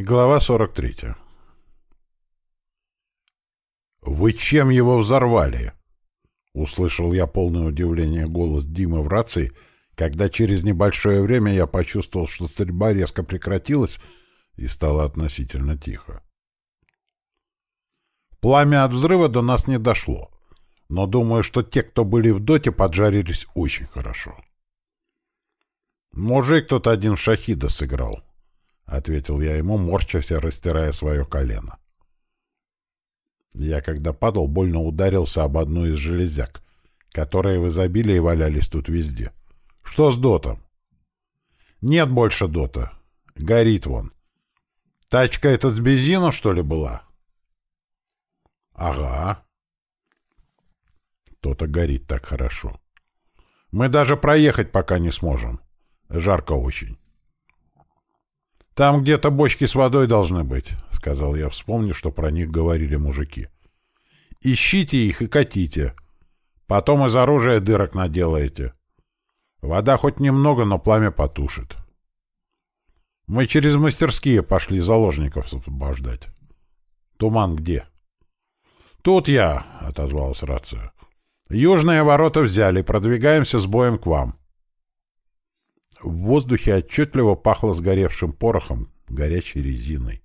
Глава 43. «Вы чем его взорвали?» — услышал я полное удивление голос Димы в рации, когда через небольшое время я почувствовал, что стрельба резко прекратилась и стало относительно тихо. Пламя от взрыва до нас не дошло, но думаю, что те, кто были в доте, поджарились очень хорошо. Мужик тут один в шахида сыграл —— ответил я ему, морчась и растирая свое колено. Я, когда падал, больно ударился об одну из железяк, которые в изобилии валялись тут везде. Что с дотом? Нет больше дота. Горит вон. Тачка этот с бензином, что ли, была? Ага. То-то горит так хорошо. Мы даже проехать пока не сможем. Жарко очень. «Там где-то бочки с водой должны быть», — сказал я, вспомнив, что про них говорили мужики. «Ищите их и катите. Потом из оружия дырок наделаете. Вода хоть немного, но пламя потушит». Мы через мастерские пошли заложников освобождать. «Туман где?» «Тут я», — отозвалась рация. «Южные ворота взяли, продвигаемся с боем к вам». В воздухе отчетливо пахло сгоревшим порохом, горячей резиной.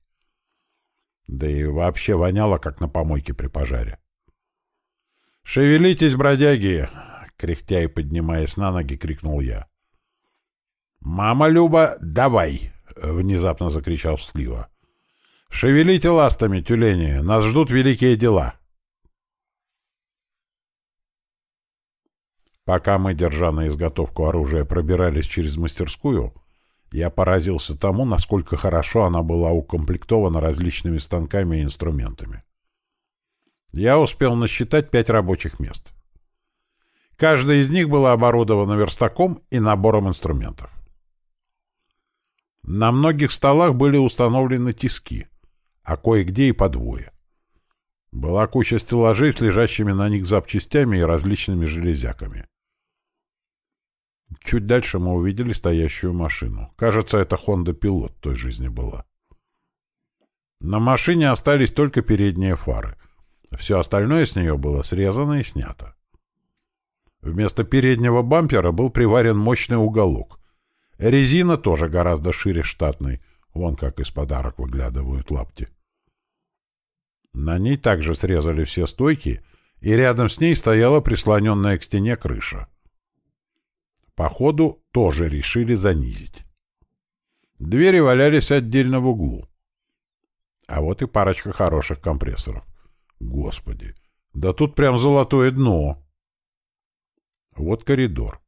Да и вообще воняло, как на помойке при пожаре. «Шевелитесь, бродяги!» — кряхтя и поднимаясь на ноги, крикнул я. «Мама Люба, давай!» — внезапно закричал Слива. «Шевелите ластами, тюлени! Нас ждут великие дела!» Пока мы, держа на изготовку оружия, пробирались через мастерскую, я поразился тому, насколько хорошо она была укомплектована различными станками и инструментами. Я успел насчитать пять рабочих мест. Каждая из них была оборудована верстаком и набором инструментов. На многих столах были установлены тиски, а кое-где и по двое. Была куча стеллажей с лежащими на них запчастями и различными железяками. Чуть дальше мы увидели стоящую машину. Кажется, это Honda Pilot той жизни была. На машине остались только передние фары. Все остальное с нее было срезано и снято. Вместо переднего бампера был приварен мощный уголок. Резина тоже гораздо шире штатной. Вон как из подарок выглядывают лапти. На ней также срезали все стойки, и рядом с ней стояла прислоненная к стене крыша. Походу, тоже решили занизить. Двери валялись отдельно в углу. А вот и парочка хороших компрессоров. Господи, да тут прям золотое дно. Вот коридор.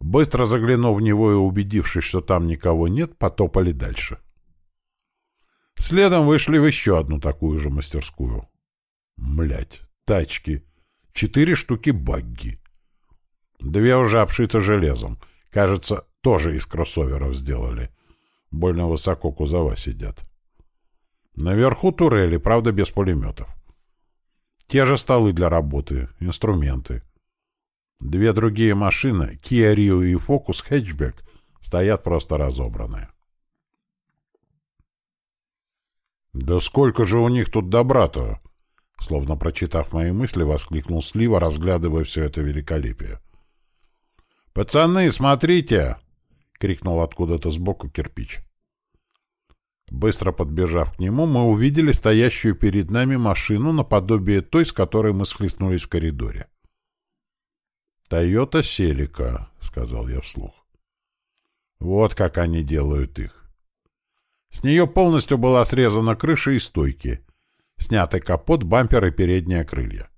Быстро заглянув в него и убедившись, что там никого нет, потопали дальше. Следом вышли в еще одну такую же мастерскую. Млять, тачки. Четыре штуки багги. Две уже обшиты железом. Кажется, тоже из кроссоверов сделали. Больно высоко кузова сидят. Наверху турели, правда, без пулеметов. Те же столы для работы, инструменты. Две другие машины, Kia Rio и Focus Hatchback, стоят просто разобранные. «Да сколько же у них тут добра-то!» Словно прочитав мои мысли, воскликнул Слива, разглядывая все это великолепие. «Пацаны, смотрите!» — крикнул откуда-то сбоку кирпич. Быстро подбежав к нему, мы увидели стоящую перед нами машину наподобие той, с которой мы схлестнулись в коридоре. «Тойота Селика», — сказал я вслух. «Вот как они делают их». С нее полностью была срезана крыша и стойки, снятый капот, бампер и передние крылья.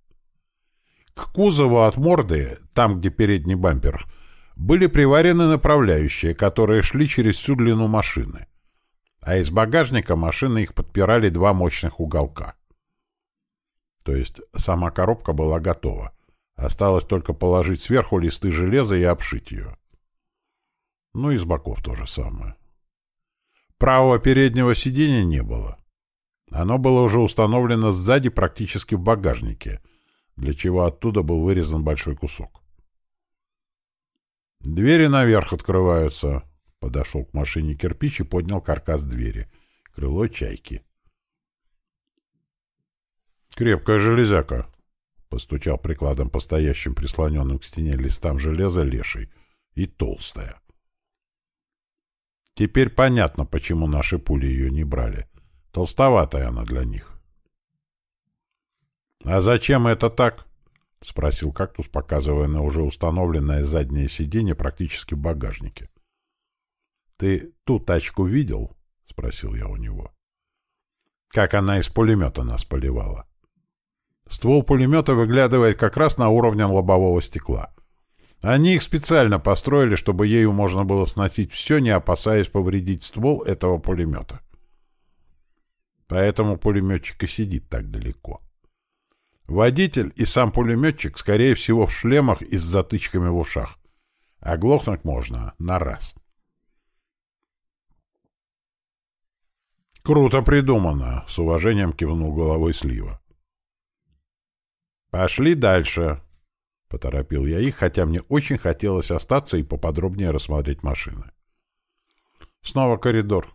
К кузову от морды, там, где передний бампер, были приварены направляющие, которые шли через всю длину машины. А из багажника машины их подпирали два мощных уголка. То есть сама коробка была готова. Осталось только положить сверху листы железа и обшить ее. Ну и с боков то же самое. Правого переднего сиденья не было. Оно было уже установлено сзади практически в багажнике, для чего оттуда был вырезан большой кусок. «Двери наверх открываются», — подошел к машине кирпич и поднял каркас двери. крыло чайки. «Крепкая железяка», — постучал прикладом по стоящим прислоненным к стене листам железа леший, — «и толстая». Теперь понятно, почему наши пули ее не брали. Толстоватая она для них. «А зачем это так?» — спросил кактус, показывая на уже установленное заднее сиденье практически в багажнике. «Ты ту тачку видел?» — спросил я у него. «Как она из пулемета нас поливала?» Ствол пулемета выглядывает как раз на уровне лобового стекла. Они их специально построили, чтобы ею можно было сносить все, не опасаясь повредить ствол этого пулемета. Поэтому пулеметчик и сидит так далеко. Водитель и сам пулеметчик, скорее всего, в шлемах и с затычками в ушах. Оглохнуть можно на раз. «Круто придумано!» — с уважением кивнул головой Слива. «Пошли дальше!» — поторопил я их, хотя мне очень хотелось остаться и поподробнее рассмотреть машины. Снова коридор.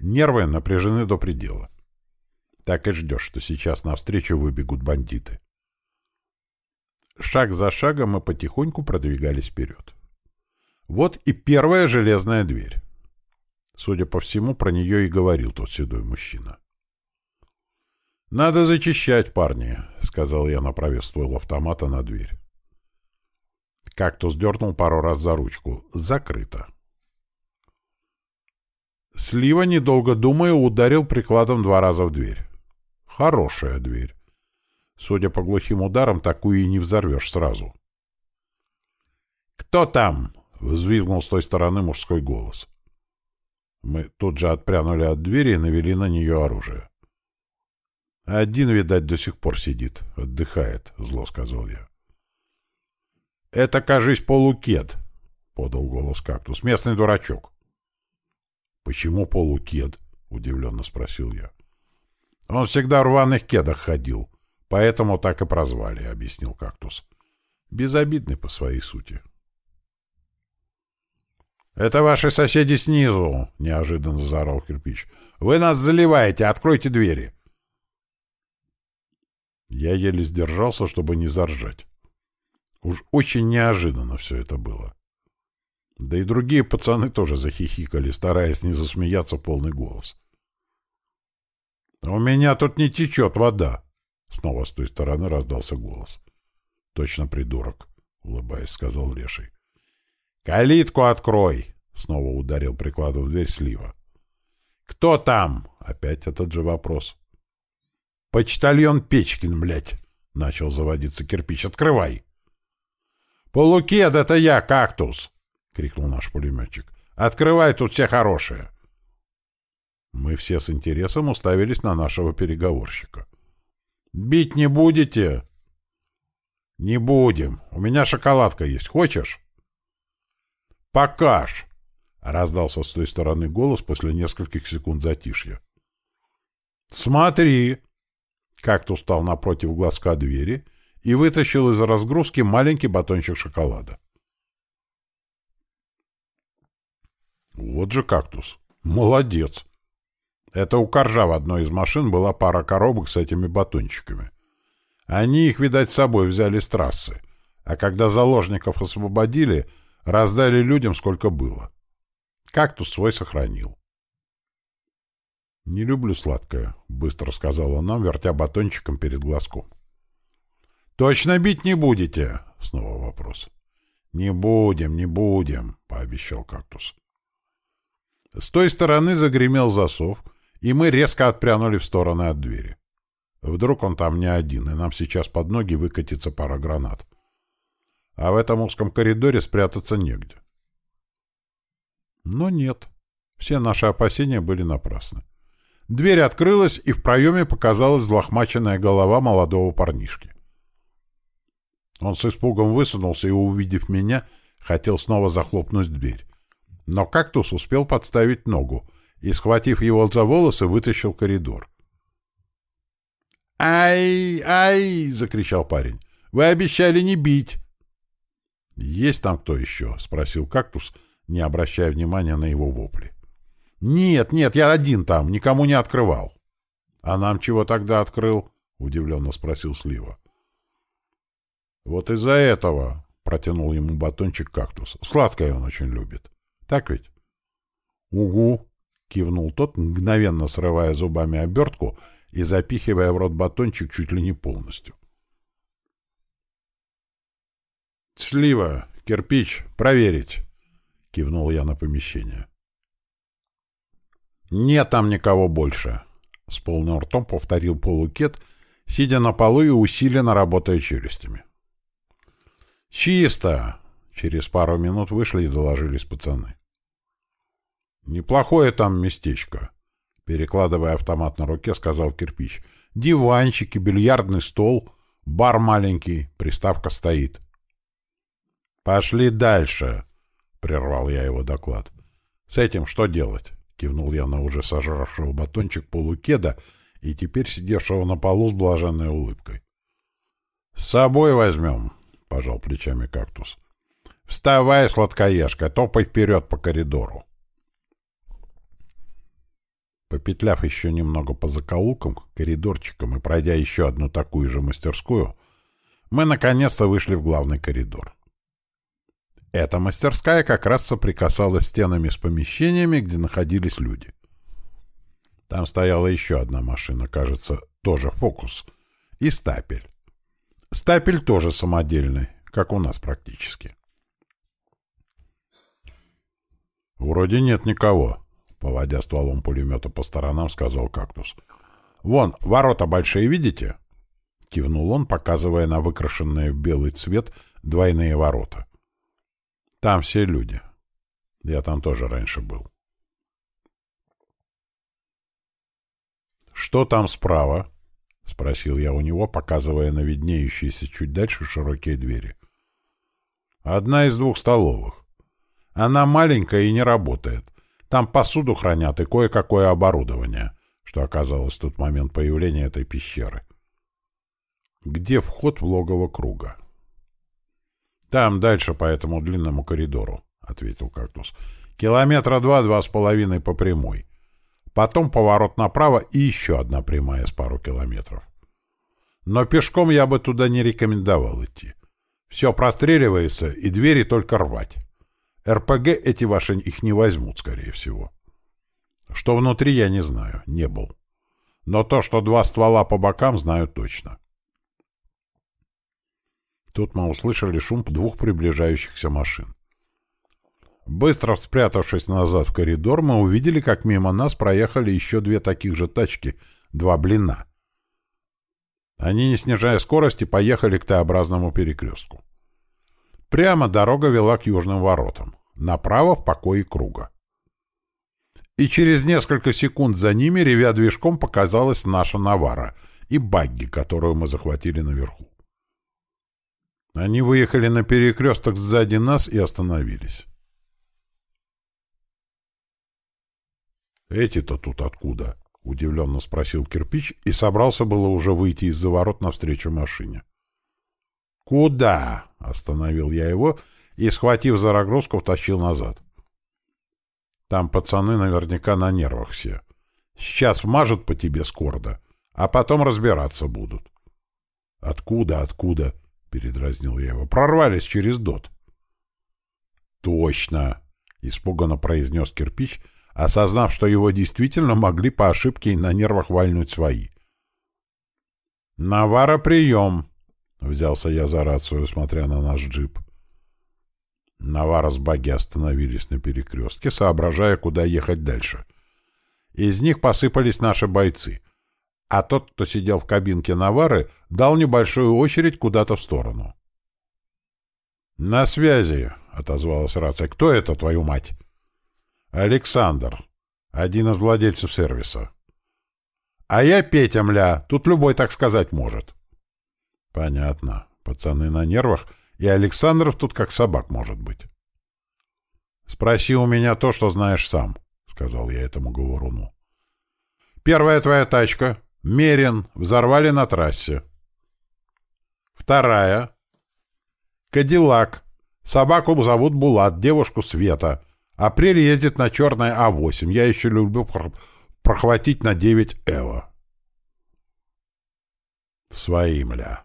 Нервы напряжены до предела. Так и ждешь, что сейчас навстречу выбегут бандиты. Шаг за шагом мы потихоньку продвигались вперед. Вот и первая железная дверь. Судя по всему, про нее и говорил тот седой мужчина. «Надо зачищать, парни», — сказал я, направив ствол автомата на дверь. Кактус дернул пару раз за ручку. Закрыто. Слива, недолго думая, ударил прикладом два раза в дверь. Хорошая дверь. Судя по глухим ударам, такую и не взорвешь сразу. «Кто там?» — взвизгнул с той стороны мужской голос. Мы тут же отпрянули от двери и навели на нее оружие. «Один, видать, до сих пор сидит, отдыхает», — зло сказал я. «Это, кажись, полукед», — подал голос кактус. «Местный дурачок». «Почему полукед?» — удивленно спросил я. «Он всегда в рваных кедах ходил, поэтому так и прозвали», — объяснил кактус. «Безобидный по своей сути». «Это ваши соседи снизу!» — неожиданно заорал кирпич. «Вы нас заливаете! Откройте двери!» Я еле сдержался, чтобы не заржать. Уж очень неожиданно все это было. Да и другие пацаны тоже захихикали, стараясь не засмеяться полный голос. «У меня тут не течет вода!» Снова с той стороны раздался голос. «Точно придурок!» — улыбаясь, сказал Леший. «Калитку открой!» — снова ударил прикладом в дверь слива. «Кто там?» — опять этот же вопрос. «Почтальон Печкин, блядь!» — начал заводиться кирпич. «Открывай!» «Полукед, это я, кактус!» — крикнул наш пулеметчик. «Открывай, тут все хорошие!» Мы все с интересом уставились на нашего переговорщика. «Бить не будете?» «Не будем. У меня шоколадка есть. Хочешь?» «Покаж!» — раздался с той стороны голос после нескольких секунд затишья. «Смотри!» Как-то устал напротив глазка двери и вытащил из разгрузки маленький батончик шоколада. Вот же кактус. Молодец. Это у Коржа в одной из машин была пара коробок с этими батончиками. Они их, видать, с собой взяли с трассы. А когда заложников освободили, Раздали людям, сколько было. Кактус свой сохранил. «Не люблю сладкое», — быстро сказала нам, вертя батончиком перед глазком. «Точно бить не будете?» — снова вопрос. «Не будем, не будем», — пообещал кактус. С той стороны загремел засов, и мы резко отпрянули в стороны от двери. Вдруг он там не один, и нам сейчас под ноги выкатится пара гранат а в этом узком коридоре спрятаться негде. Но нет. Все наши опасения были напрасны. Дверь открылась, и в проеме показалась взлохмаченная голова молодого парнишки. Он с испугом высунулся и, увидев меня, хотел снова захлопнуть дверь. Но кактус успел подставить ногу и, схватив его за волосы, вытащил в коридор. «Ай! Ай!» — закричал парень. «Вы обещали не бить!» «Есть там кто еще?» — спросил кактус, не обращая внимания на его вопли. «Нет, нет, я один там, никому не открывал». «А нам чего тогда открыл?» — удивленно спросил Слива. «Вот из-за этого», — протянул ему батончик кактус. «Сладкое он очень любит. Так ведь?» «Угу», — кивнул тот, мгновенно срывая зубами обертку и запихивая в рот батончик чуть ли не полностью. «Слива, кирпич, проверить», — кивнул я на помещение. «Нет там никого больше», — с полным ртом повторил полукет, сидя на полу и усиленно работая челюстями. «Чисто!» — через пару минут вышли и доложились пацаны. «Неплохое там местечко», — перекладывая автомат на руке, сказал кирпич. «Диванчики, бильярдный стол, бар маленький, приставка стоит». «Пошли дальше», — прервал я его доклад. «С этим что делать?» — кивнул я на уже сожравшего батончик полукеда и теперь сидевшего на полу с блаженной улыбкой. «С собой возьмем», — пожал плечами кактус. «Вставай, сладкоежка, топай вперед по коридору». Попетляв еще немного по закоулкам, коридорчикам и пройдя еще одну такую же мастерскую, мы наконец-то вышли в главный коридор. Эта мастерская как раз соприкасалась стенами с помещениями, где находились люди. Там стояла еще одна машина, кажется, тоже «Фокус», и стапель. Стапель тоже самодельный, как у нас практически. «Вроде нет никого», Поводя стволом пулемета по сторонам, сказал кактус. «Вон, ворота большие, видите?» Кивнул он, показывая на выкрашенные в белый цвет двойные ворота. «Там все люди. Я там тоже раньше был». «Что там справа?» — спросил я у него, показывая на виднеющиеся чуть дальше широкие двери. «Одна из двух столовых. Она маленькая и не работает. Там посуду хранят и кое-какое оборудование, что оказалось в тот момент появления этой пещеры. Где вход в логово круга? Там дальше по этому длинному коридору, — ответил кактус. Километра два-два с половиной по прямой. Потом поворот направо и еще одна прямая с пару километров. Но пешком я бы туда не рекомендовал идти. Все простреливается, и двери только рвать. РПГ эти ваши их не возьмут, скорее всего. Что внутри, я не знаю, не был. Но то, что два ствола по бокам, знаю точно. Тут мы услышали шум двух приближающихся машин. Быстро спрятавшись назад в коридор, мы увидели, как мимо нас проехали еще две таких же тачки, два блина. Они, не снижая скорости, поехали к Т-образному перекрестку. Прямо дорога вела к южным воротам, направо в покое круга. И через несколько секунд за ними, ревя движком, показалась наша Навара и багги, которую мы захватили наверху. Они выехали на перекресток сзади нас и остановились. «Эти-то тут откуда?» — удивленно спросил кирпич и собрался было уже выйти из-за ворот навстречу машине. «Куда?» — остановил я его и, схватив за рогрузку, втащил назад. «Там пацаны наверняка на нервах все. Сейчас вмажут по тебе скордо, а потом разбираться будут». «Откуда, откуда?» — передразнил я его. «Прорвались через дот». «Точно!» — испуганно произнес кирпич, осознав, что его действительно могли по ошибке и на нервах вальнуть свои. «Навара, прием!» Взялся я за рацию, смотря на наш джип. Навара с Баги остановились на перекрестке, соображая, куда ехать дальше. Из них посыпались наши бойцы, а тот, кто сидел в кабинке Навары, дал небольшую очередь куда-то в сторону. «На связи», — отозвалась рация. «Кто это, твою мать?» «Александр, один из владельцев сервиса». «А я Петя, мля, тут любой так сказать может». Понятно. Пацаны на нервах, и Александров тут как собак может быть. Спроси у меня то, что знаешь сам, сказал я этому говоруну. Первая твоя тачка. Мерин. Взорвали на трассе. Вторая. Кадиллак. Собаку зовут Булат, девушку Света. Апрель ездит на черной А8. Я еще люблю прохватить на 9 Эва. Свои, мля.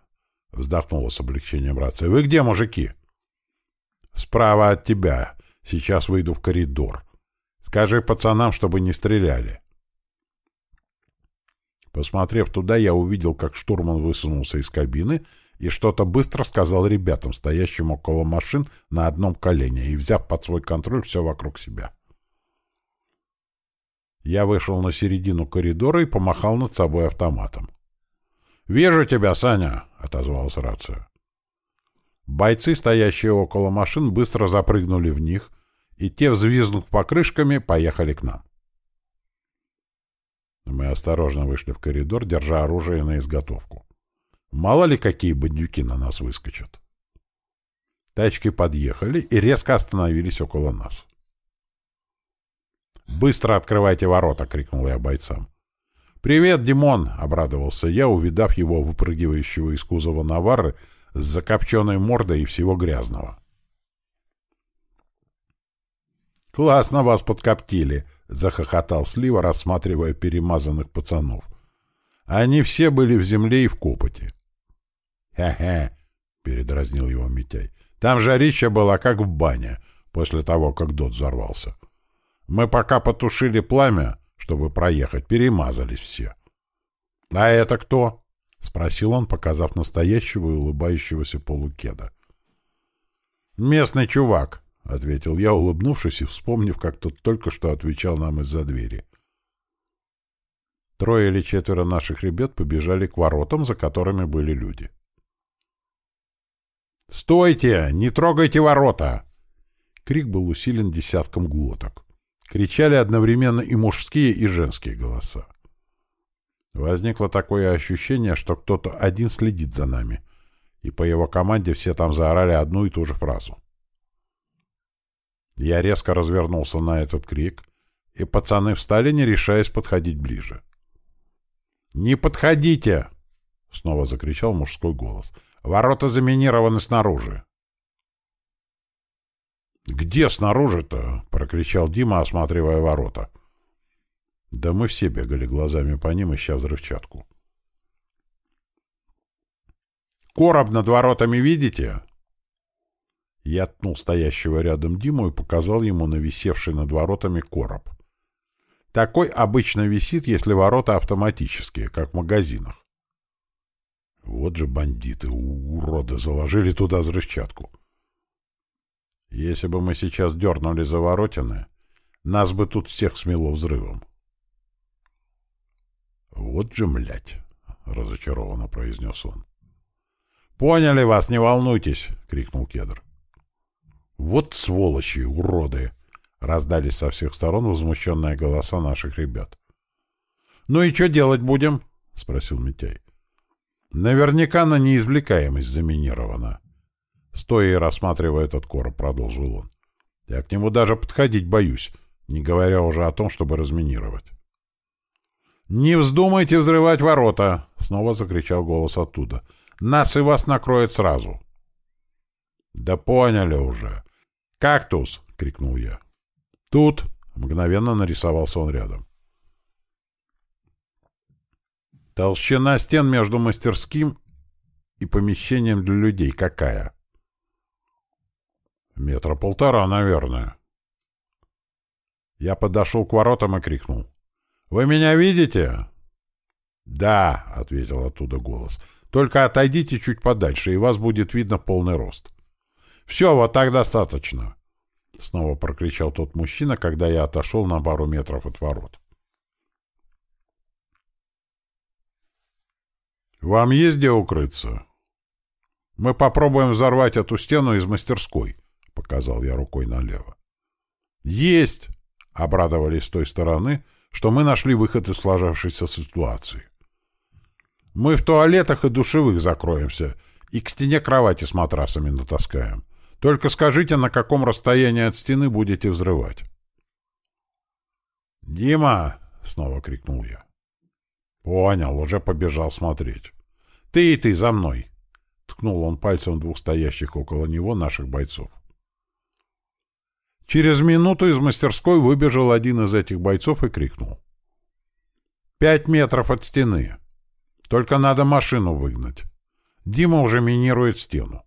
Вздохнула с облегчением рация. Вы где, мужики? Справа от тебя. Сейчас выйду в коридор. Скажи пацанам, чтобы не стреляли. Посмотрев туда, я увидел, как штурман высунулся из кабины и что-то быстро сказал ребятам, стоящим около машин на одном колене, и взяв под свой контроль все вокруг себя. Я вышел на середину коридора и помахал над собой автоматом. «Вижу тебя, Саня!» — отозвалась рация. Бойцы, стоящие около машин, быстро запрыгнули в них, и те, взвизгнув покрышками, поехали к нам. Мы осторожно вышли в коридор, держа оружие на изготовку. Мало ли, какие бандюки на нас выскочат. Тачки подъехали и резко остановились около нас. «Быстро открывайте ворота!» — крикнул я бойцам. «Привет, Димон!» — обрадовался я, увидав его выпрыгивающего из кузова Наварры с закопченной мордой и всего грязного. «Классно вас подкоптили!» — захохотал Слива, рассматривая перемазанных пацанов. Они все были в земле и в копоте. «Хе-хе!» — передразнил его Митяй. «Там жарища была, как в бане, после того, как дот взорвался. Мы пока потушили пламя, чтобы проехать, перемазались все». «А это кто?» — спросил он, показав настоящего и улыбающегося полукеда. «Местный чувак», — ответил я, улыбнувшись и вспомнив, как тот только что отвечал нам из-за двери. Трое или четверо наших ребят побежали к воротам, за которыми были люди. «Стойте! Не трогайте ворота!» Крик был усилен десятком глоток. Кричали одновременно и мужские, и женские голоса. Возникло такое ощущение, что кто-то один следит за нами, и по его команде все там заорали одну и ту же фразу. Я резко развернулся на этот крик, и пацаны встали, не решаясь подходить ближе. «Не подходите!» — снова закричал мужской голос — Ворота заминированы снаружи. «Где снаружи-то?» — прокричал Дима, осматривая ворота. Да мы все бегали глазами по ним, ища взрывчатку. «Короб над воротами видите?» Я ткнул стоящего рядом Диму и показал ему нависевший над воротами короб. Такой обычно висит, если ворота автоматические, как в магазинах. Вот же бандиты, уроды, заложили туда взрывчатку. Если бы мы сейчас дернули за воротины, нас бы тут всех смело взрывом. Вот же, млять, — разочарованно произнес он. «Поняли вас, не волнуйтесь!» — крикнул кедр. «Вот сволочи, уроды!» — раздались со всех сторон возмущенные голоса наших ребят. «Ну и что делать будем?» — спросил Митяй. Наверняка на неизвлекаемость заминирована. Стоя и рассматривая этот короб, продолжил он. Я к нему даже подходить боюсь, не говоря уже о том, чтобы разминировать. «Не вздумайте взрывать ворота!» — снова закричал голос оттуда. «Нас и вас накроет сразу!» «Да поняли уже!» «Кактус!» — крикнул я. «Тут!» — мгновенно нарисовался он рядом. Толщина стен между мастерским и помещением для людей какая? Метра полтора, наверное. Я подошел к воротам и крикнул. «Вы меня видите?» «Да», — ответил оттуда голос. «Только отойдите чуть подальше, и вас будет видно полный рост». «Все, вот так достаточно», — снова прокричал тот мужчина, когда я отошел на пару метров от ворот. «Вам есть где укрыться?» «Мы попробуем взорвать эту стену из мастерской», — показал я рукой налево. «Есть!» — обрадовались с той стороны, что мы нашли выход из сложившейся ситуации. «Мы в туалетах и душевых закроемся и к стене кровати с матрасами натаскаем. Только скажите, на каком расстоянии от стены будете взрывать?» «Дима!» — снова крикнул я. «Понял, уже побежал смотреть». «Ты и ты, за мной!» — ткнул он пальцем двух стоящих около него наших бойцов. Через минуту из мастерской выбежал один из этих бойцов и крикнул. «Пять метров от стены. Только надо машину выгнать. Дима уже минирует стену».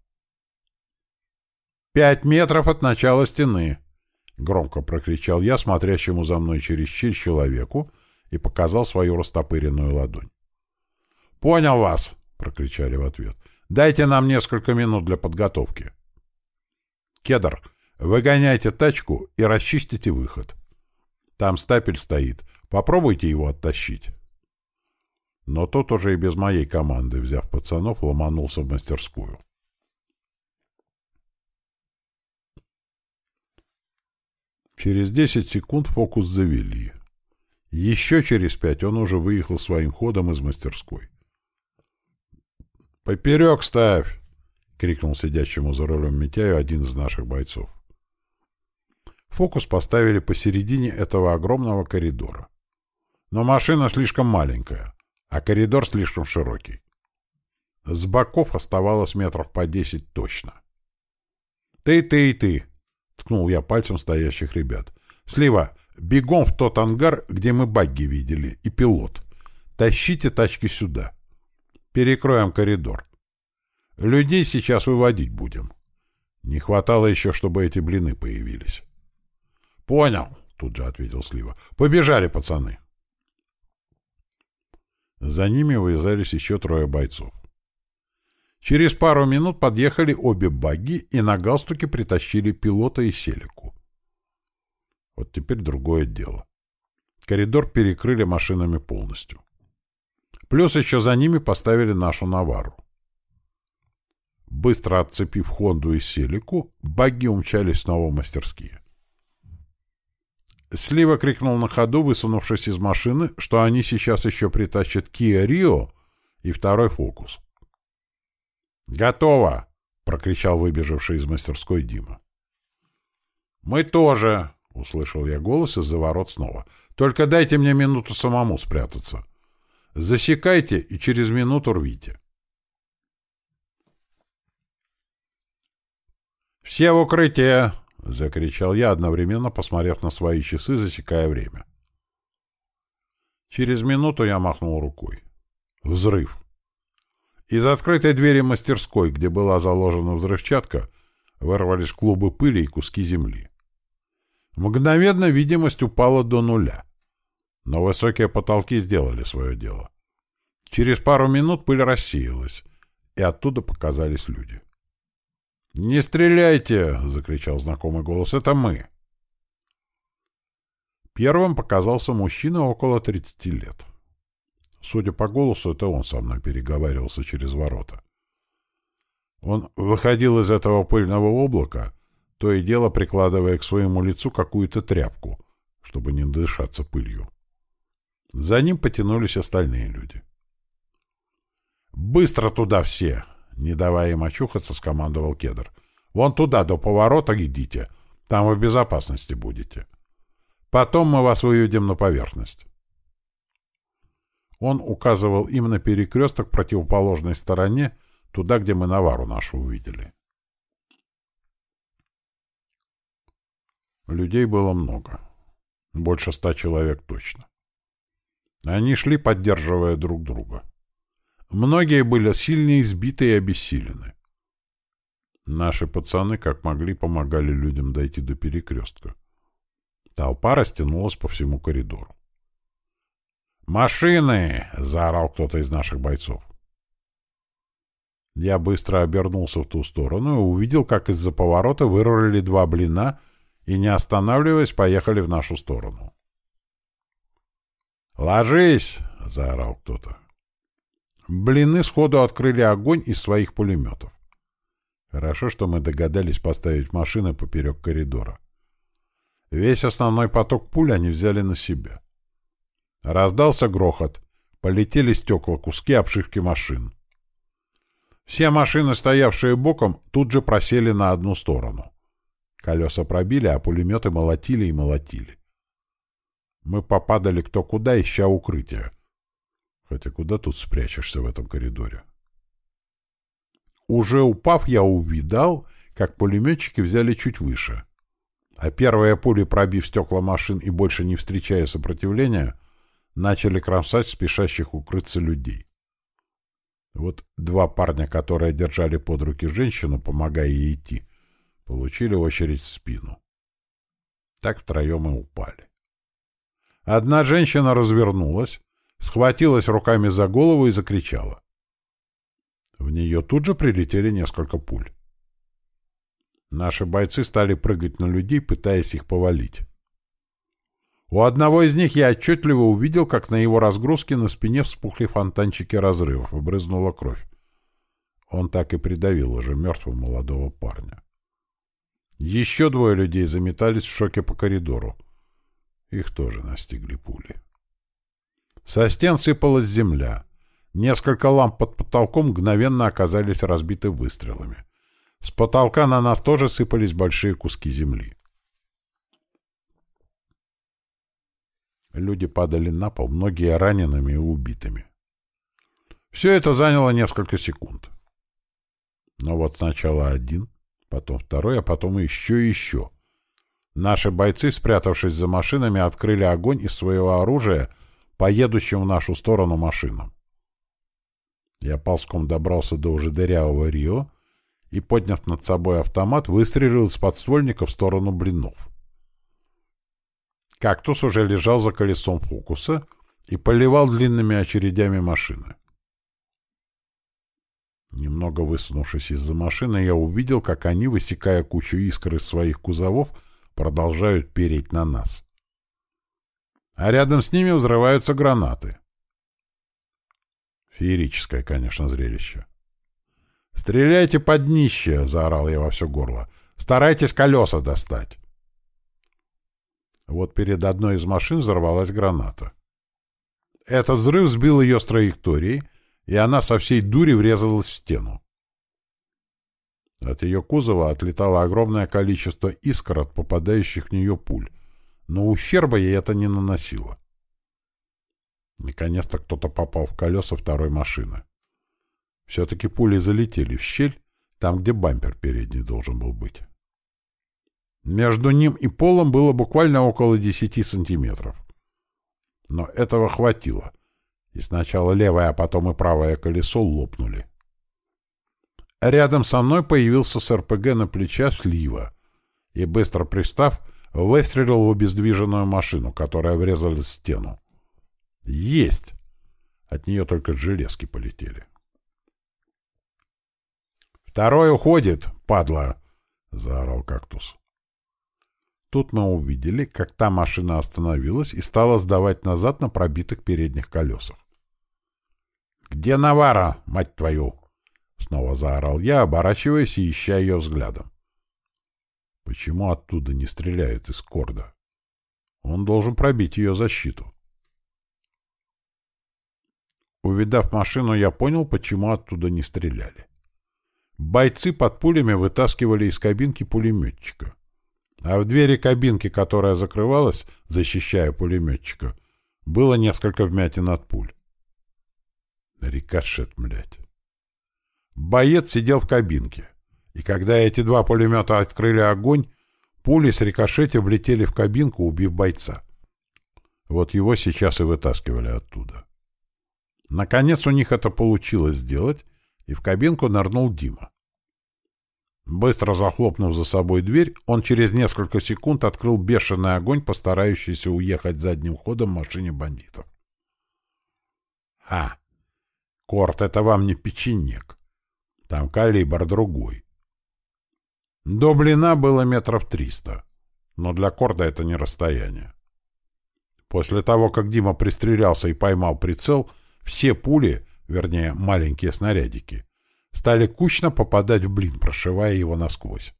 «Пять метров от начала стены!» — громко прокричал я, смотрящему за мной через щель человеку, и показал свою растопыренную ладонь. «Понял вас!» — прокричали в ответ. «Дайте нам несколько минут для подготовки». «Кедр, выгоняйте тачку и расчистите выход. Там стапель стоит. Попробуйте его оттащить». Но тот уже и без моей команды, взяв пацанов, ломанулся в мастерскую. Через 10 секунд фокус завели. Еще через пять он уже выехал своим ходом из мастерской. «Поперек ставь!» — крикнул сидящему за рулем Митяю один из наших бойцов. Фокус поставили посередине этого огромного коридора. Но машина слишком маленькая, а коридор слишком широкий. С боков оставалось метров по десять точно. «Ты, ты и ты!» ткнул я пальцем стоящих ребят. «Слива, бегом в тот ангар, где мы багги видели, и пилот. Тащите тачки сюда. Перекроем коридор. Людей сейчас выводить будем. Не хватало еще, чтобы эти блины появились». «Понял», — тут же ответил Слива. «Побежали, пацаны». За ними увязались еще трое бойцов. Через пару минут подъехали обе багги и на галстуке притащили пилота и селику. Вот теперь другое дело. Коридор перекрыли машинами полностью. Плюс еще за ними поставили нашу Навару. Быстро отцепив Хонду и Селику, багги умчались снова в мастерские. Слива крикнул на ходу, высунувшись из машины, что они сейчас еще притащат Kia Rio и второй Фокус. «Готово!» — прокричал выбежавший из мастерской Дима. «Мы тоже!» — услышал я голос из-за ворот снова. «Только дайте мне минуту самому спрятаться. Засекайте и через минуту рвите». «Все в укрытие!» — закричал я, одновременно посмотрев на свои часы, засекая время. Через минуту я махнул рукой. Взрыв. Из открытой двери мастерской, где была заложена взрывчатка, вырвались клубы пыли и куски земли. Мгновенно видимость упала до нуля. Но высокие потолки сделали свое дело. Через пару минут пыль рассеялась, и оттуда показались люди. «Не стреляйте!» — закричал знакомый голос. «Это мы!» Первым показался мужчина около 30 лет. Судя по голосу, это он со мной переговаривался через ворота. Он выходил из этого пыльного облака, то и дело прикладывая к своему лицу какую-то тряпку, чтобы не дышаться пылью. За ним потянулись остальные люди. «Быстро туда все!» — не давая им очухаться, скомандовал Кедр. «Вон туда, до поворота идите. Там вы в безопасности будете. Потом мы вас выведем на поверхность». Он указывал им на перекресток противоположной стороне, туда, где мы Навару нашу увидели. Людей было много. Больше ста человек точно. Они шли, поддерживая друг друга. Многие были сильно избиты и обессилены. Наши пацаны, как могли, помогали людям дойти до перекрестка. Толпа растянулась по всему коридору. «Машины!» — заорал кто-то из наших бойцов. Я быстро обернулся в ту сторону и увидел, как из-за поворота вырвали два блина и, не останавливаясь, поехали в нашу сторону. «Ложись!» — заорал кто-то. Блины сходу открыли огонь из своих пулеметов. Хорошо, что мы догадались поставить машины поперек коридора. Весь основной поток пуль они взяли на себя. Раздался грохот. Полетели стекла, куски обшивки машин. Все машины, стоявшие боком, тут же просели на одну сторону. Колеса пробили, а пулеметы молотили и молотили. Мы попадали кто куда, ища укрытия. Хотя куда тут спрячешься в этом коридоре? Уже упав, я увидал, как пулеметчики взяли чуть выше. а первые пули, пробив стекла машин и больше не встречая сопротивления, начали кромсать спешащих укрыться людей. Вот два парня, которые держали под руки женщину, помогая ей идти, получили очередь в спину. Так втроем и упали. Одна женщина развернулась, схватилась руками за голову и закричала. В нее тут же прилетели несколько пуль. Наши бойцы стали прыгать на людей, пытаясь их повалить. У одного из них я отчетливо увидел, как на его разгрузке на спине вспухли фонтанчики разрывов и брызнула кровь. Он так и придавил уже мертвого молодого парня. Еще двое людей заметались в шоке по коридору. Их тоже настигли пули. Со стен сыпалась земля. Несколько ламп под потолком мгновенно оказались разбиты выстрелами. С потолка на нас тоже сыпались большие куски земли. Люди падали на пол, многие ранеными и убитыми. Все это заняло несколько секунд. Но вот сначала один, потом второй, а потом еще и еще. Наши бойцы, спрятавшись за машинами, открыли огонь из своего оружия по едущим в нашу сторону машинам. Я ползком добрался до уже дырявого Рио и, подняв над собой автомат, выстрелил из подствольника в сторону блинов. Кактус уже лежал за колесом фокуса и поливал длинными очередями машины. Немного высунувшись из-за машины, я увидел, как они, высекая кучу искр из своих кузовов, продолжают переть на нас. А рядом с ними взрываются гранаты. Феерическое, конечно, зрелище. «Стреляйте под днище!» — заорал я во все горло. «Старайтесь колеса достать!» Вот перед одной из машин взорвалась граната. Этот взрыв сбил ее с траектории, и она со всей дури врезалась в стену. От ее кузова отлетало огромное количество искр от попадающих в нее пуль, но ущерба ей это не наносило. Наконец-то кто-то попал в колеса второй машины. Все-таки пули залетели в щель, там, где бампер передний должен был быть. Между ним и полом было буквально около 10 сантиметров. Но этого хватило, и сначала левое, а потом и правое колесо лопнули. Рядом со мной появился с РПГ на плеча слива, и, быстро пристав, выстрелил в обездвиженную машину, которая врезалась в стену. Есть! От нее только железки полетели. «Второй уходит, падла!» — заорал кактус. Тут мы увидели, как та машина остановилась и стала сдавать назад на пробитых передних колесах. «Где Навара, мать твою?» — снова заорал я, оборачиваясь и ища ее взглядом. «Почему оттуда не стреляют из корда? Он должен пробить ее защиту». Увидав машину, я понял, почему оттуда не стреляли. Бойцы под пулями вытаскивали из кабинки пулеметчика. А в двери кабинки, которая закрывалась, защищая пулеметчика, было несколько вмятин от пуль. Рикошет, блядь. Боец сидел в кабинке, и когда эти два пулемета открыли огонь, пули с рикошете влетели в кабинку, убив бойца. Вот его сейчас и вытаскивали оттуда. Наконец у них это получилось сделать, и в кабинку нырнул Дима. Быстро захлопнув за собой дверь, он через несколько секунд открыл бешеный огонь, постарающийся уехать задним ходом машине бандитов. «Ха! Корт — это вам не печенек. Там калибр другой. До блина было метров триста, но для Корда это не расстояние. После того, как Дима пристрелялся и поймал прицел — все пули, вернее, маленькие снарядики, стали кучно попадать в блин, прошивая его насквозь.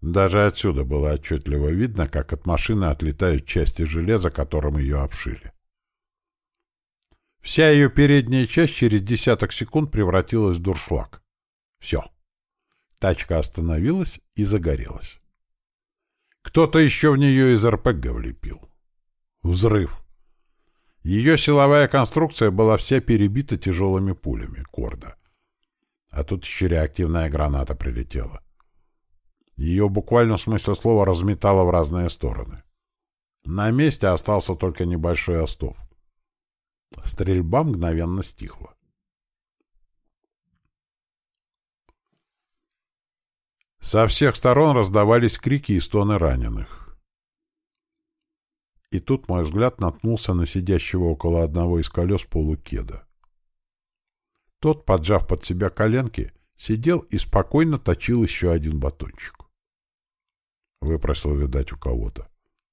Даже отсюда было отчетливо видно, как от машины отлетают части железа, которым ее обшили. Вся ее передняя часть через десяток секунд превратилась в дуршлаг. Все. Тачка остановилась и загорелась. Кто-то еще в нее из РПГ влепил. Взрыв. Ее силовая конструкция была вся перебита тяжелыми пулями Корда. А тут еще реактивная граната прилетела. Ее буквально в смысле слова разметало в разные стороны. На месте остался только небольшой остов. Стрельба мгновенно стихла. Со всех сторон раздавались крики и стоны раненых. И тут мой взгляд наткнулся на сидящего около одного из колес полукеда. Тот, поджав под себя коленки, сидел и спокойно точил еще один батончик. Выпросил, видать, у кого-то.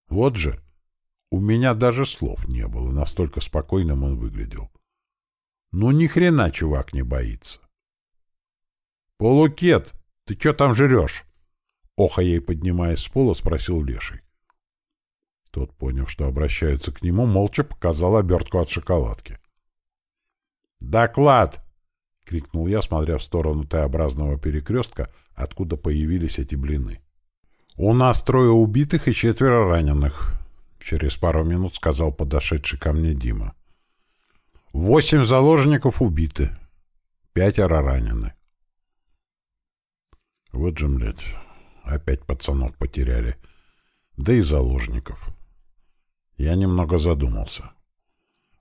Вот же! У меня даже слов не было, настолько спокойным он выглядел. Ну, ни хрена чувак не боится. «Полукет, ты что там жрешь?» Оха ей поднимаясь с пола, спросил Леший. Тот, поняв, что обращаются к нему, молча показал обертку от шоколадки. «Доклад!» — крикнул я, смотря в сторону Т-образного перекрестка, откуда появились эти блины. «У нас трое убитых и четверо раненых», — через пару минут сказал подошедший ко мне Дима. «Восемь заложников убиты, пятеро ранены». Вот же, блядь, опять пацанов потеряли, да и заложников. Я немного задумался.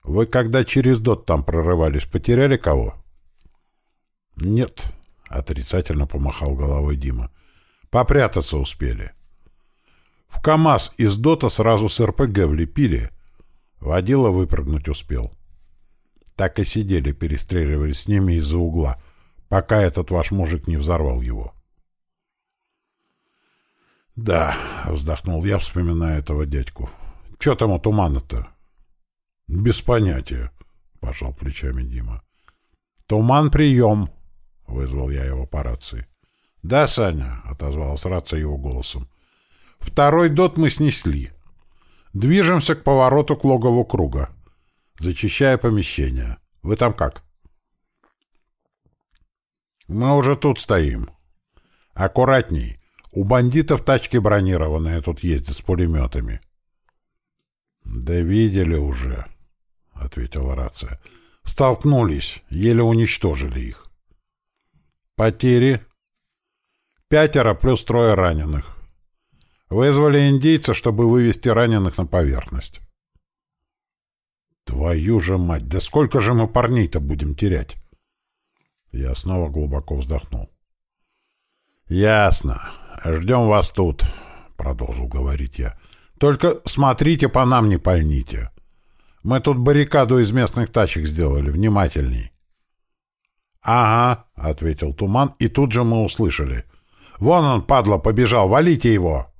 «Вы когда через ДОТ там прорывались, потеряли кого?» «Нет», — отрицательно помахал головой Дима. «Попрятаться успели. В КАМАЗ из ДОТа сразу с РПГ влепили. Водила выпрыгнуть успел. Так и сидели, перестреливались с ними из-за угла, пока этот ваш мужик не взорвал его». «Да», — вздохнул я, вспоминая этого дядьку. «Че там у тумана-то?» «Без понятия», — пожал плечами Дима. «Туман, прием!» — вызвал я его по рации. «Да, Саня», — отозвалась рация его голосом. «Второй дот мы снесли. Движемся к повороту к логову круга, зачищая помещение. Вы там как?» «Мы уже тут стоим. Аккуратней. У бандитов тачки бронированные тут ездят с пулеметами». «Да видели уже», — ответила рация. «Столкнулись, еле уничтожили их». Потери. Пятеро плюс трое раненых. Вызвали индейца, чтобы вывести раненых на поверхность. Твою же мать, да сколько же мы парней-то будем терять? Я снова глубоко вздохнул. Ясно. Ждем вас тут, продолжил говорить я. Только смотрите по нам не пальните. Мы тут баррикаду из местных тачек сделали, внимательней. «Ага», — ответил Туман, и тут же мы услышали. «Вон он, падла, побежал, валите его!»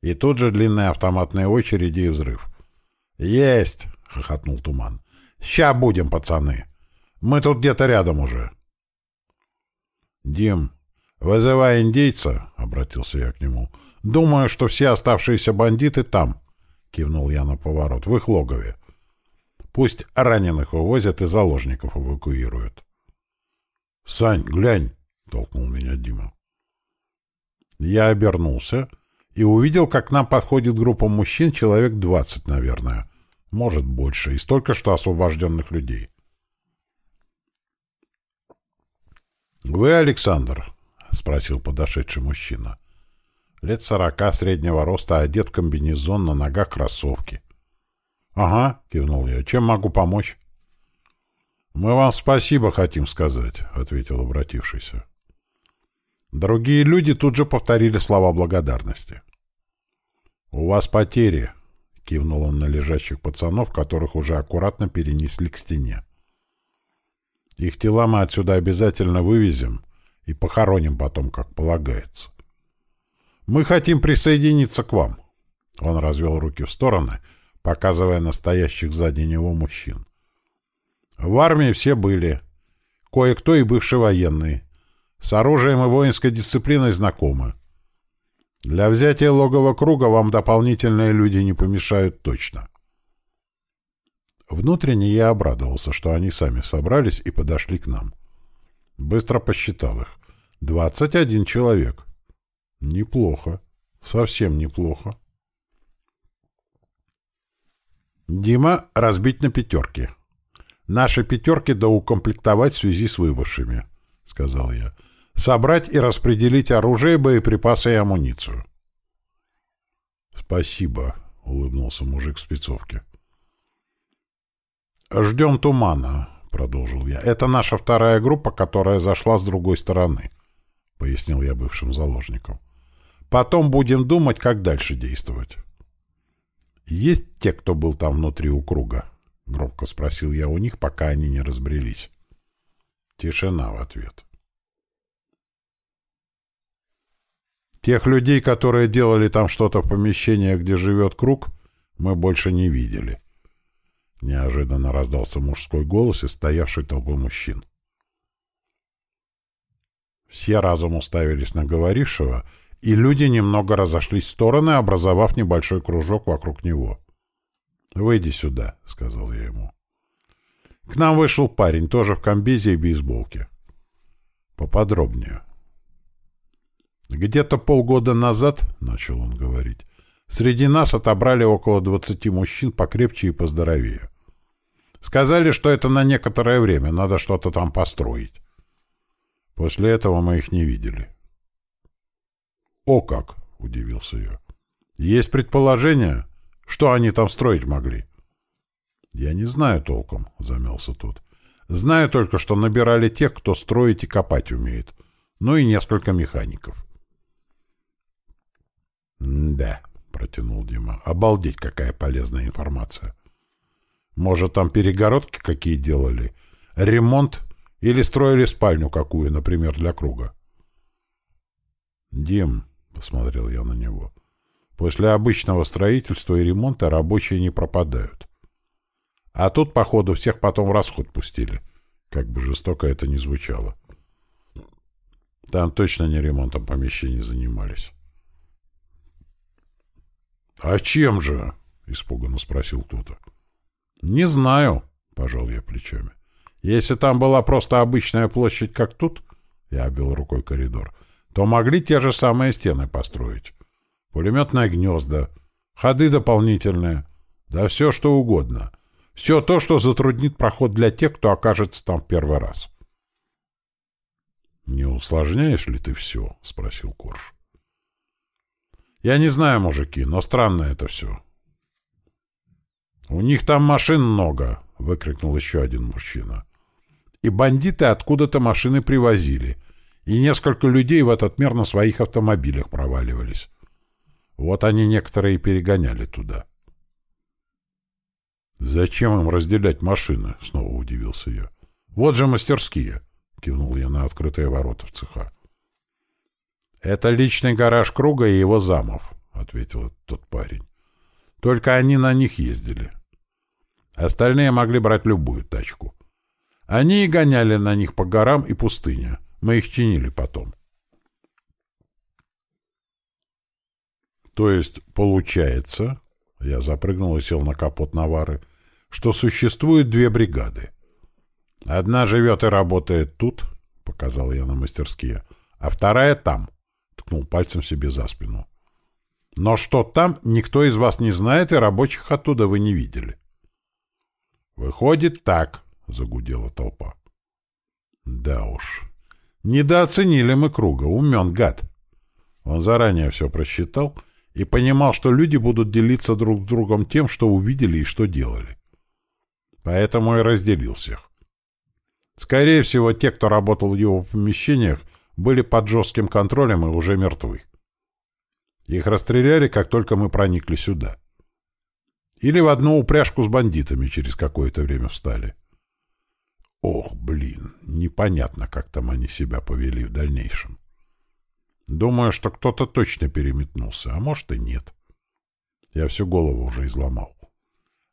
И тут же длинные автоматные очереди и взрыв. «Есть!» — хохотнул Туман. «Ща будем, пацаны! Мы тут где-то рядом уже!» «Дим, вызывай индейца!» — обратился я к нему. «Думаю, что все оставшиеся бандиты там!» — кивнул я на поворот. «В их логове. Пусть раненых вывозят и заложников эвакуируют». — Сань, глянь! — толкнул меня Дима. Я обернулся и увидел, как к нам подходит группа мужчин, человек двадцать, наверное, может больше, и столько что освобожденных людей. «Вы Александр?» — спросил подошедший мужчина. Лет сорока, среднего роста, одет в комбинезон, на ногах кроссовки. «Ага», — кивнул я, — «чем могу помочь?» «Мы вам спасибо хотим сказать», — ответил обратившийся. Другие люди тут же повторили слова благодарности. «У вас потери», — кивнул он на лежащих пацанов, которых уже аккуратно перенесли к стене. «Их тела мы отсюда обязательно вывезем и похороним потом, как полагается. Мы хотим присоединиться к вам». Он развел руки в стороны, показывая настоящих сзади него мужчин. В армии все были. Кое-кто и бывший военный. С оружием и воинской дисциплиной знакомы. Для взятия логового круга вам дополнительные люди не помешают точно. Внутренне я обрадовался, что они сами собрались и подошли к нам. Быстро посчитал их. Двадцать один человек. Неплохо. Совсем неплохо. Дима разбить на пятерки. Наши пятерки доукомплектовать в связи с выбывшими, — сказал я. собрать и распределить оружие, боеприпасы и амуницию. «Спасибо», — улыбнулся мужик в спецовке. «Ждем тумана», — продолжил я. «Это наша вторая группа, которая зашла с другой стороны», — пояснил я бывшим заложникам. «Потом будем думать, как дальше действовать». «Есть те, кто был там внутри у круга?» — громко спросил я у них, пока они не разбрелись. Тишина в ответ. Тех людей, которые делали там что-то в помещении, где живет круг, мы больше не видели. Неожиданно раздался мужской голос из стоявшей толпы мужчин. Все разом уставились на говорившего, и люди немного разошлись в стороны, образовав небольшой кружок вокруг него. «Выйди сюда», — сказал я ему. К нам вышел парень, тоже в комбезе и бейсболке. Поподробнее. «Где-то полгода назад, — начал он говорить, — среди нас отобрали около двадцати мужчин покрепче и поздоровее. Сказали, что это на некоторое время, надо что-то там построить. После этого мы их не видели. «О как!» — удивился я. «Есть предположение, что они там строить могли?» «Я не знаю толком», — замялся тот. «Знаю только, что набирали тех, кто строить и копать умеет, ну и несколько механиков». «Да», — протянул Дима, — «обалдеть, какая полезная информация». Может, там перегородки какие делали? Ремонт? Или строили спальню какую, например, для круга? «Дим», — посмотрел я на него, — «после обычного строительства и ремонта рабочие не пропадают. А тут, походу, всех потом в расход пустили, как бы жестоко это ни звучало. Там точно не ремонтом помещений занимались». «А чем же?» — испуганно спросил кто-то. «Не знаю», — пожал я плечами. «Если там была просто обычная площадь, как тут, — я обвел рукой коридор, — то могли те же самые стены построить. Пулеметное гнезда, ходы дополнительные, да все что угодно. Все то, что затруднит проход для тех, кто окажется там в первый раз». «Не усложняешь ли ты все?» — спросил Корж. «Я не знаю, мужики, но странно это все. «У них там машин много!» — выкрикнул еще один мужчина. «И бандиты откуда-то машины привозили, и несколько людей в этот мир на своих автомобилях проваливались. Вот они некоторые и перегоняли туда». «Зачем им разделять машины?» — снова удивился я. «Вот же мастерские!» — кивнул я на открытые ворота в цеха. «Это личный гараж Круга и его замов», — ответил тот парень. Только они на них ездили. Остальные могли брать любую тачку. Они и гоняли на них по горам и пустыне. Мы их чинили потом. То есть, получается, я запрыгнул и сел на капот Навары, что существует две бригады. Одна живет и работает тут, показал я на мастерские, а вторая там, ткнул пальцем себе за спину. Но что там, никто из вас не знает, и рабочих оттуда вы не видели. «Выходит так», — загудела толпа. «Да уж. Недооценили мы круга, умен гад». Он заранее все просчитал и понимал, что люди будут делиться друг с другом тем, что увидели и что делали. Поэтому и разделил всех. Скорее всего, те, кто работал в его помещениях, были под жестким контролем и уже мертвы. Их расстреляли, как только мы проникли сюда. Или в одну упряжку с бандитами через какое-то время встали. Ох, блин, непонятно, как там они себя повели в дальнейшем. Думаю, что кто-то точно переметнулся, а может и нет. Я всю голову уже изломал.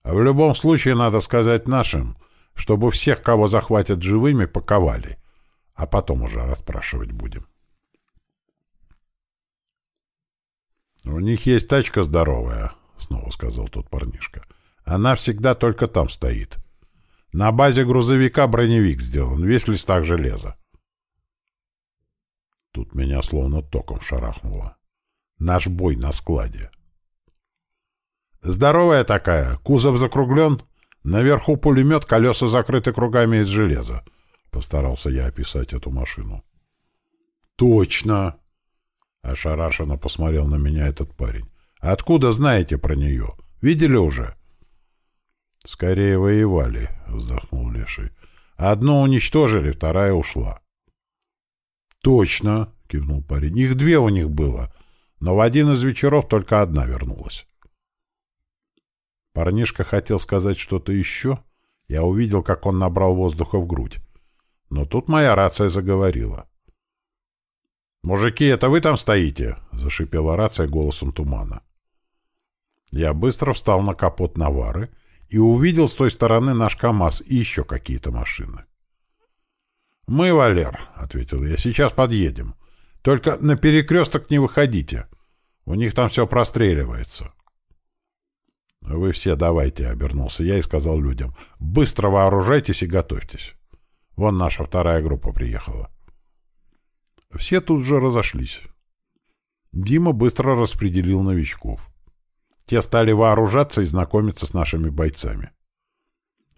А в любом случае надо сказать нашим, чтобы всех, кого захватят живыми, паковали, а потом уже расспрашивать будем. «У них есть тачка здоровая», — снова сказал тот парнишка. «Она всегда только там стоит. На базе грузовика броневик сделан, весь в листах железа». Тут меня словно током шарахнуло. Наш бой на складе. «Здоровая такая, кузов закруглен, наверху пулемет, колеса закрыты кругами из железа», — постарался я описать эту машину. Точно! Ошарашенно посмотрел на меня этот парень. Откуда знаете про нее? Видели уже? Скорее воевали, вздохнул Леший. Одну уничтожили, вторая ушла. Точно, кивнул парень. Их две у них было, но в один из вечеров только одна вернулась. Парнишка хотел сказать что-то еще. Я увидел, как он набрал воздуха в грудь. Но тут моя рация заговорила. «Мужики, это вы там стоите?» — зашипела рация голосом тумана. Я быстро встал на капот Навары и увидел с той стороны наш КАМАЗ и еще какие-то машины. «Мы, Валер», — ответил я, — «сейчас подъедем. Только на перекресток не выходите. У них там все простреливается». «Вы все давайте», — обернулся я и сказал людям. «Быстро вооружайтесь и готовьтесь. Вон наша вторая группа приехала». Все тут же разошлись. Дима быстро распределил новичков. Те стали вооружаться и знакомиться с нашими бойцами.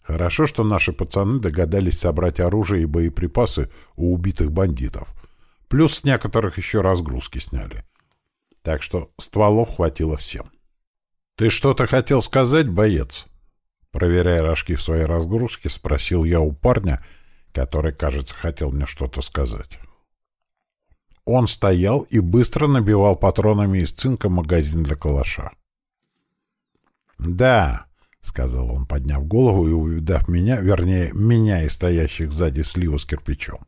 Хорошо, что наши пацаны догадались собрать оружие и боеприпасы у убитых бандитов. Плюс с некоторых еще разгрузки сняли. Так что стволов хватило всем. «Ты что-то хотел сказать, боец?» Проверяя рожки в своей разгрузке, спросил я у парня, который, кажется, хотел мне что-то сказать. Он стоял и быстро набивал патронами из цинка магазин для калаша. «Да», — сказал он, подняв голову и увидав меня, вернее, меня и стоящих сзади сливу с кирпичом.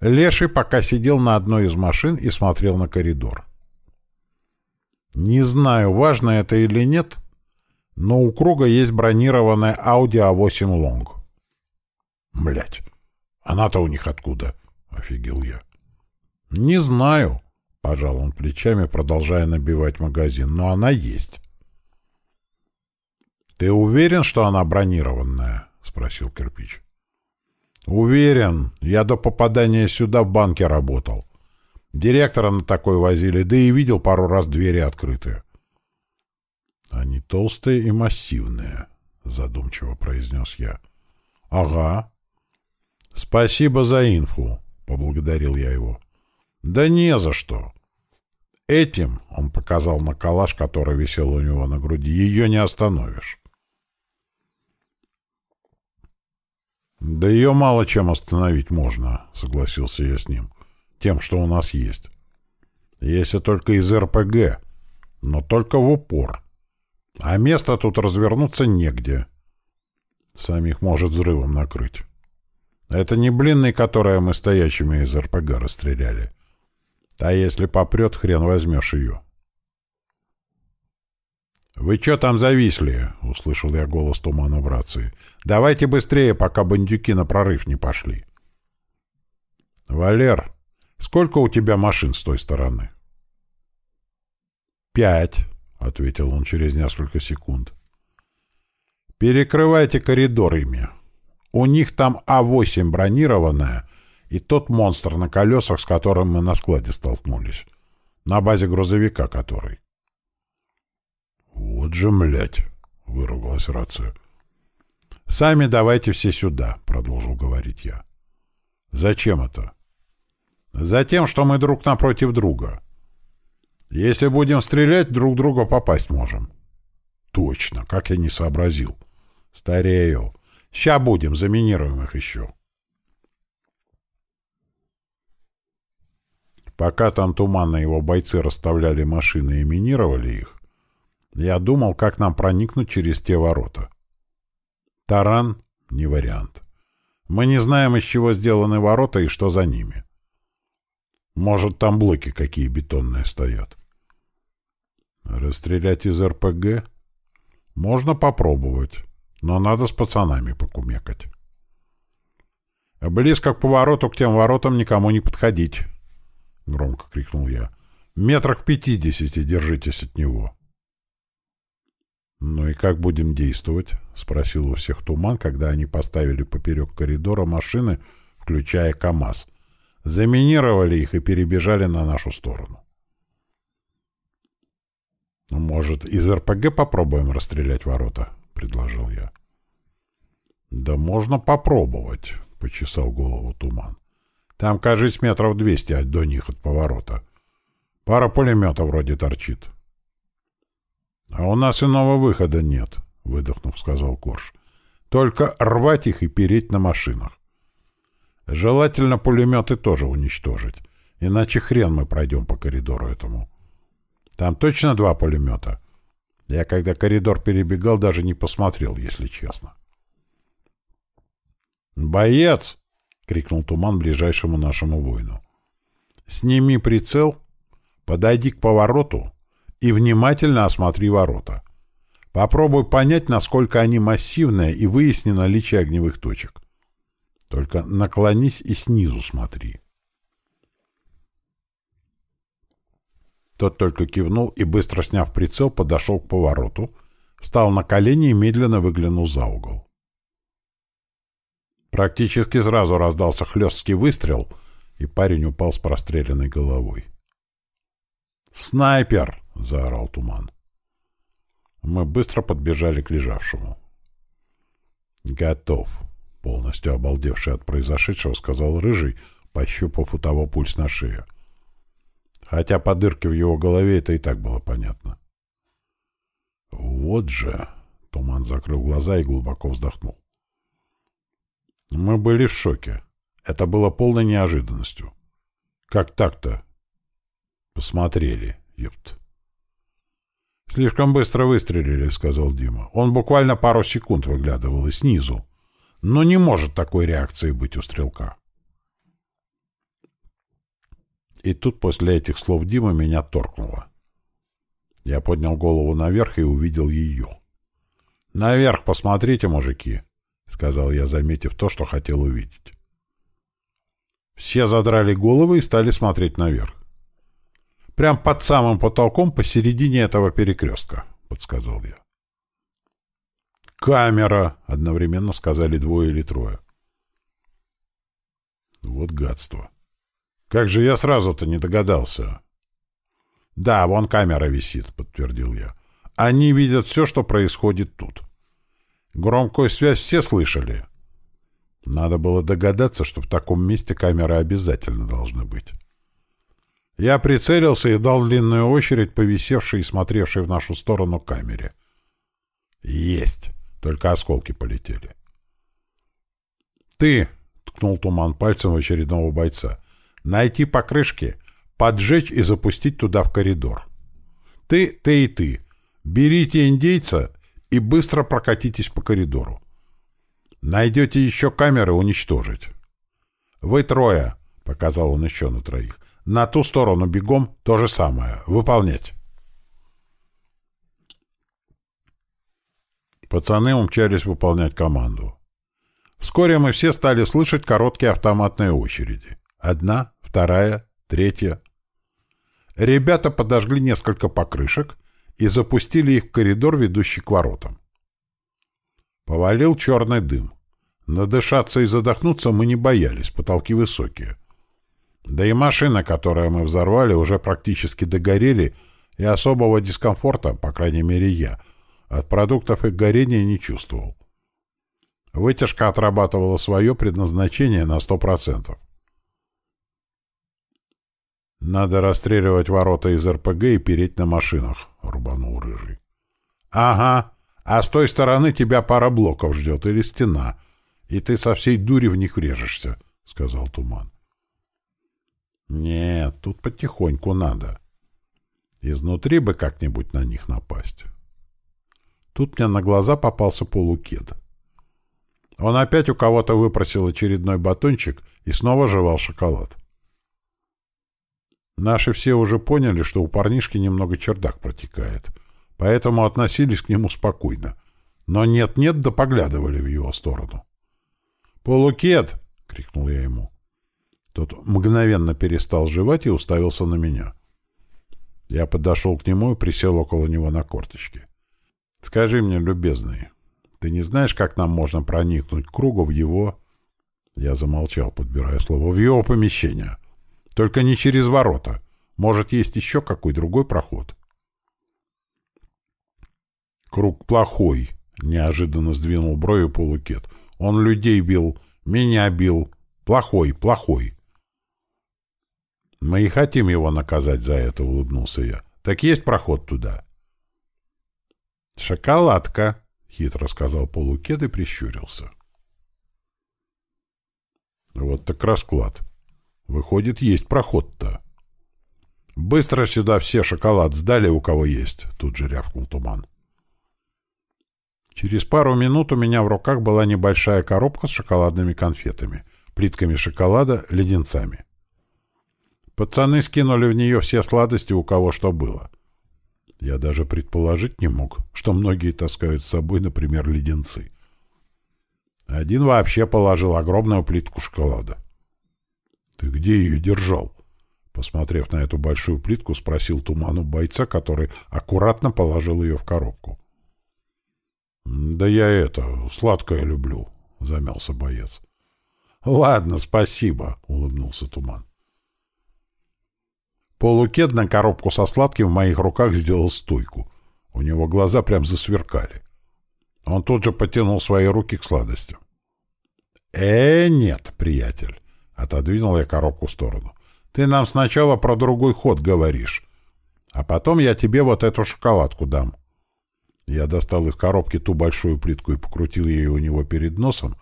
Леший пока сидел на одной из машин и смотрел на коридор. Не знаю, важно это или нет, но у Круга есть бронированная Audi A8 Long. Блять, она-то у них откуда? Офигел я. Не знаю, пожал он плечами, продолжая набивать магазин, но она есть. Ты уверен, что она бронированная? Спросил кирпич. Уверен. Я до попадания сюда в банке работал. Директора на такой возили, да и видел пару раз двери открытые. — Они толстые и массивные, — задумчиво произнес я. — Ага. — Спасибо за инфу, — поблагодарил я его. — Да не за что. Этим, — он показал на калаш, который висел у него на груди, — ее не остановишь. — Да ее мало чем остановить можно, — согласился я с ним тем, что у нас есть. Если только из РПГ, но только в упор. А места тут развернуться негде. Самих может взрывом накрыть. Это не блинный, которые мы стоящими из РПГ расстреляли. А если попрет, хрен возьмешь ее. «Вы что там зависли?» — услышал я голос тумана в рации. «Давайте быстрее, пока бандюки на прорыв не пошли». «Валер», Сколько у тебя машин с той стороны? Пять, ответил он через несколько секунд. Перекрывайте коридор ими. У них там А8 бронированная и тот монстр на колесах, с которым мы на складе столкнулись. На базе грузовика который. Вот же, млять, выругалась рация. «Сами давайте все сюда», — продолжил говорить я. «Зачем это?» Затем, что мы друг напротив друга. Если будем стрелять, друг друга попасть можем. Точно, как я не сообразил. Старею. Ща будем, заминируем их еще. Пока там Туман и его бойцы расставляли машины и минировали их, я думал, как нам проникнуть через те ворота. Таран — не вариант. Мы не знаем, из чего сделаны ворота и что за ними. Может, там блоки какие бетонные стоят. Расстрелять из РПГ? Можно попробовать, но надо с пацанами покумекать. «Близко к повороту к тем воротам никому не подходить!» — громко крикнул я. «Метрах пятидесяти держитесь от него!» «Ну и как будем действовать?» — спросил у всех Туман, когда они поставили поперек коридора машины, включая КАМАЗ, заминировали их и перебежали на нашу сторону. «Ну, «Может, из РПГ попробуем расстрелять ворота?» — предложил я. «Да можно попробовать», — почесал голову Туман. Там, кажется, метров двести до них от поворота. Пара пулемета вроде торчит. — А у нас иного выхода нет, — выдохнув, сказал Корж. — Только рвать их и переть на машинах. Желательно пулеметы тоже уничтожить, иначе хрен мы пройдем по коридору этому. Там точно два пулемета? Я, когда коридор перебегал, даже не посмотрел, если честно. «Боец!» — крикнул Туман ближайшему нашему воину. «Сними прицел, подойди к повороту и внимательно осмотри ворота. Попробуй понять, насколько они массивные, и выясни наличие огневых точек. Только наклонись и снизу смотри». Тот только кивнул и, быстро сняв прицел, подошел к повороту, встал на колени и медленно выглянул за угол. Практически сразу раздался хлесткий выстрел, и парень упал с простреленной головой. «Снайпер!» — заорал туман. Мы быстро подбежали к лежавшему. «Готов!» — полностью обалдевший от произошедшего, сказал Рыжий, пощупав у того пульс на шее. Хотя по дырке в его голове это и так было понятно. «Вот же!» — Туман закрыл глаза и глубоко вздохнул. Мы были в шоке. Это было полной неожиданностью. Как так-то? Посмотрели, ёпт. «Слишком быстро выстрелили», — сказал Дима. Он буквально пару секунд выглядывал и снизу. Но не может такой реакции быть у стрелка. И тут после этих слов Дима меня торкнуло. Я поднял голову наверх и увидел ее. «Наверх посмотрите, мужики!» — сказал я, заметив то, что хотел увидеть. Все задрали головы и стали смотреть наверх. «Прям под самым потолком посередине этого перекрестка», — подсказал я. «Камера!» — одновременно сказали двое или трое. Вот гадство. Как же я сразу-то не догадался? «Да, вон камера висит», — подтвердил я. «Они видят все, что происходит тут». Громкую связь все слышали. Надо было догадаться, что в таком месте камеры обязательно должны быть. Я прицелился и дал длинную очередь по висевшей и смотревшей в нашу сторону камере. Есть! Только осколки полетели. «Ты!» — ткнул туман пальцем в очередного бойца. «Найти покрышки, поджечь и запустить туда в коридор. Ты, ты и ты. Берите индейца и быстро прокатитесь по коридору. Найдете еще камеры уничтожить. Вы трое, — показал он еще на троих. На ту сторону бегом то же самое. Выполнять. Пацаны умчались выполнять команду. Вскоре мы все стали слышать короткие автоматные очереди. Одна, вторая, третья. Ребята подожгли несколько покрышек и запустили их в коридор, ведущий к воротам. Повалил черный дым. Надышаться и задохнуться мы не боялись, потолки высокие. Да и машины, которые мы взорвали, уже практически догорели, и особого дискомфорта, по крайней мере я, от продуктов их горения не чувствовал. Вытяжка отрабатывала свое предназначение на сто процентов. «Надо расстреливать ворота из РПГ и переть на машинах», — рубанул Рыжий. «Ага, а с той стороны тебя пара блоков ждет или стена, и ты со всей дури в них врежешься», — сказал Туман. «Нет, тут потихоньку надо. Изнутри бы как-нибудь на них напасть». Тут мне на глаза попался полукед. Он опять у кого-то выпросил очередной батончик и снова жевал шоколад. Наши все уже поняли, что у парнишки немного чердак протекает, поэтому относились к нему спокойно. Но нет-нет, да поглядывали в его сторону. «Полукет!» — крикнул я ему. Тот мгновенно перестал жевать и уставился на меня. Я подошел к нему и присел около него на корточке. «Скажи мне, любезный, ты не знаешь, как нам можно проникнуть к кругу в его...» Я замолчал, подбирая слово. «В его помещение. Только не через ворота. Может, есть еще какой другой проход. Круг плохой, неожиданно сдвинул брови полукет. Он людей бил, меня бил. Плохой, плохой. Мы и хотим его наказать за это, улыбнулся я. Так есть проход туда? Шоколадка, хитро сказал полукед и прищурился. Вот так расклад. Выходит, есть проход-то. Быстро сюда все шоколад сдали, у кого есть, тут же рявкнул туман. Через пару минут у меня в руках была небольшая коробка с шоколадными конфетами, плитками шоколада, леденцами. Пацаны скинули в нее все сладости, у кого что было. Я даже предположить не мог, что многие таскают с собой, например, леденцы. Один вообще положил огромную плитку шоколада. «Ты где ее держал?» Посмотрев на эту большую плитку, спросил Туману бойца, который аккуратно положил ее в коробку. «Да я это, сладкое люблю», — замялся боец. «Ладно, спасибо», — улыбнулся Туман. Полукед на коробку со сладким в моих руках сделал стойку. У него глаза прям засверкали. Он тут же потянул свои руки к сладостям. «Э, нет, приятель», — отодвинул я коробку в сторону. «Ты нам сначала про другой ход говоришь, а потом я тебе вот эту шоколадку дам». Я достал из коробки ту большую плитку и покрутил ее у него перед носом,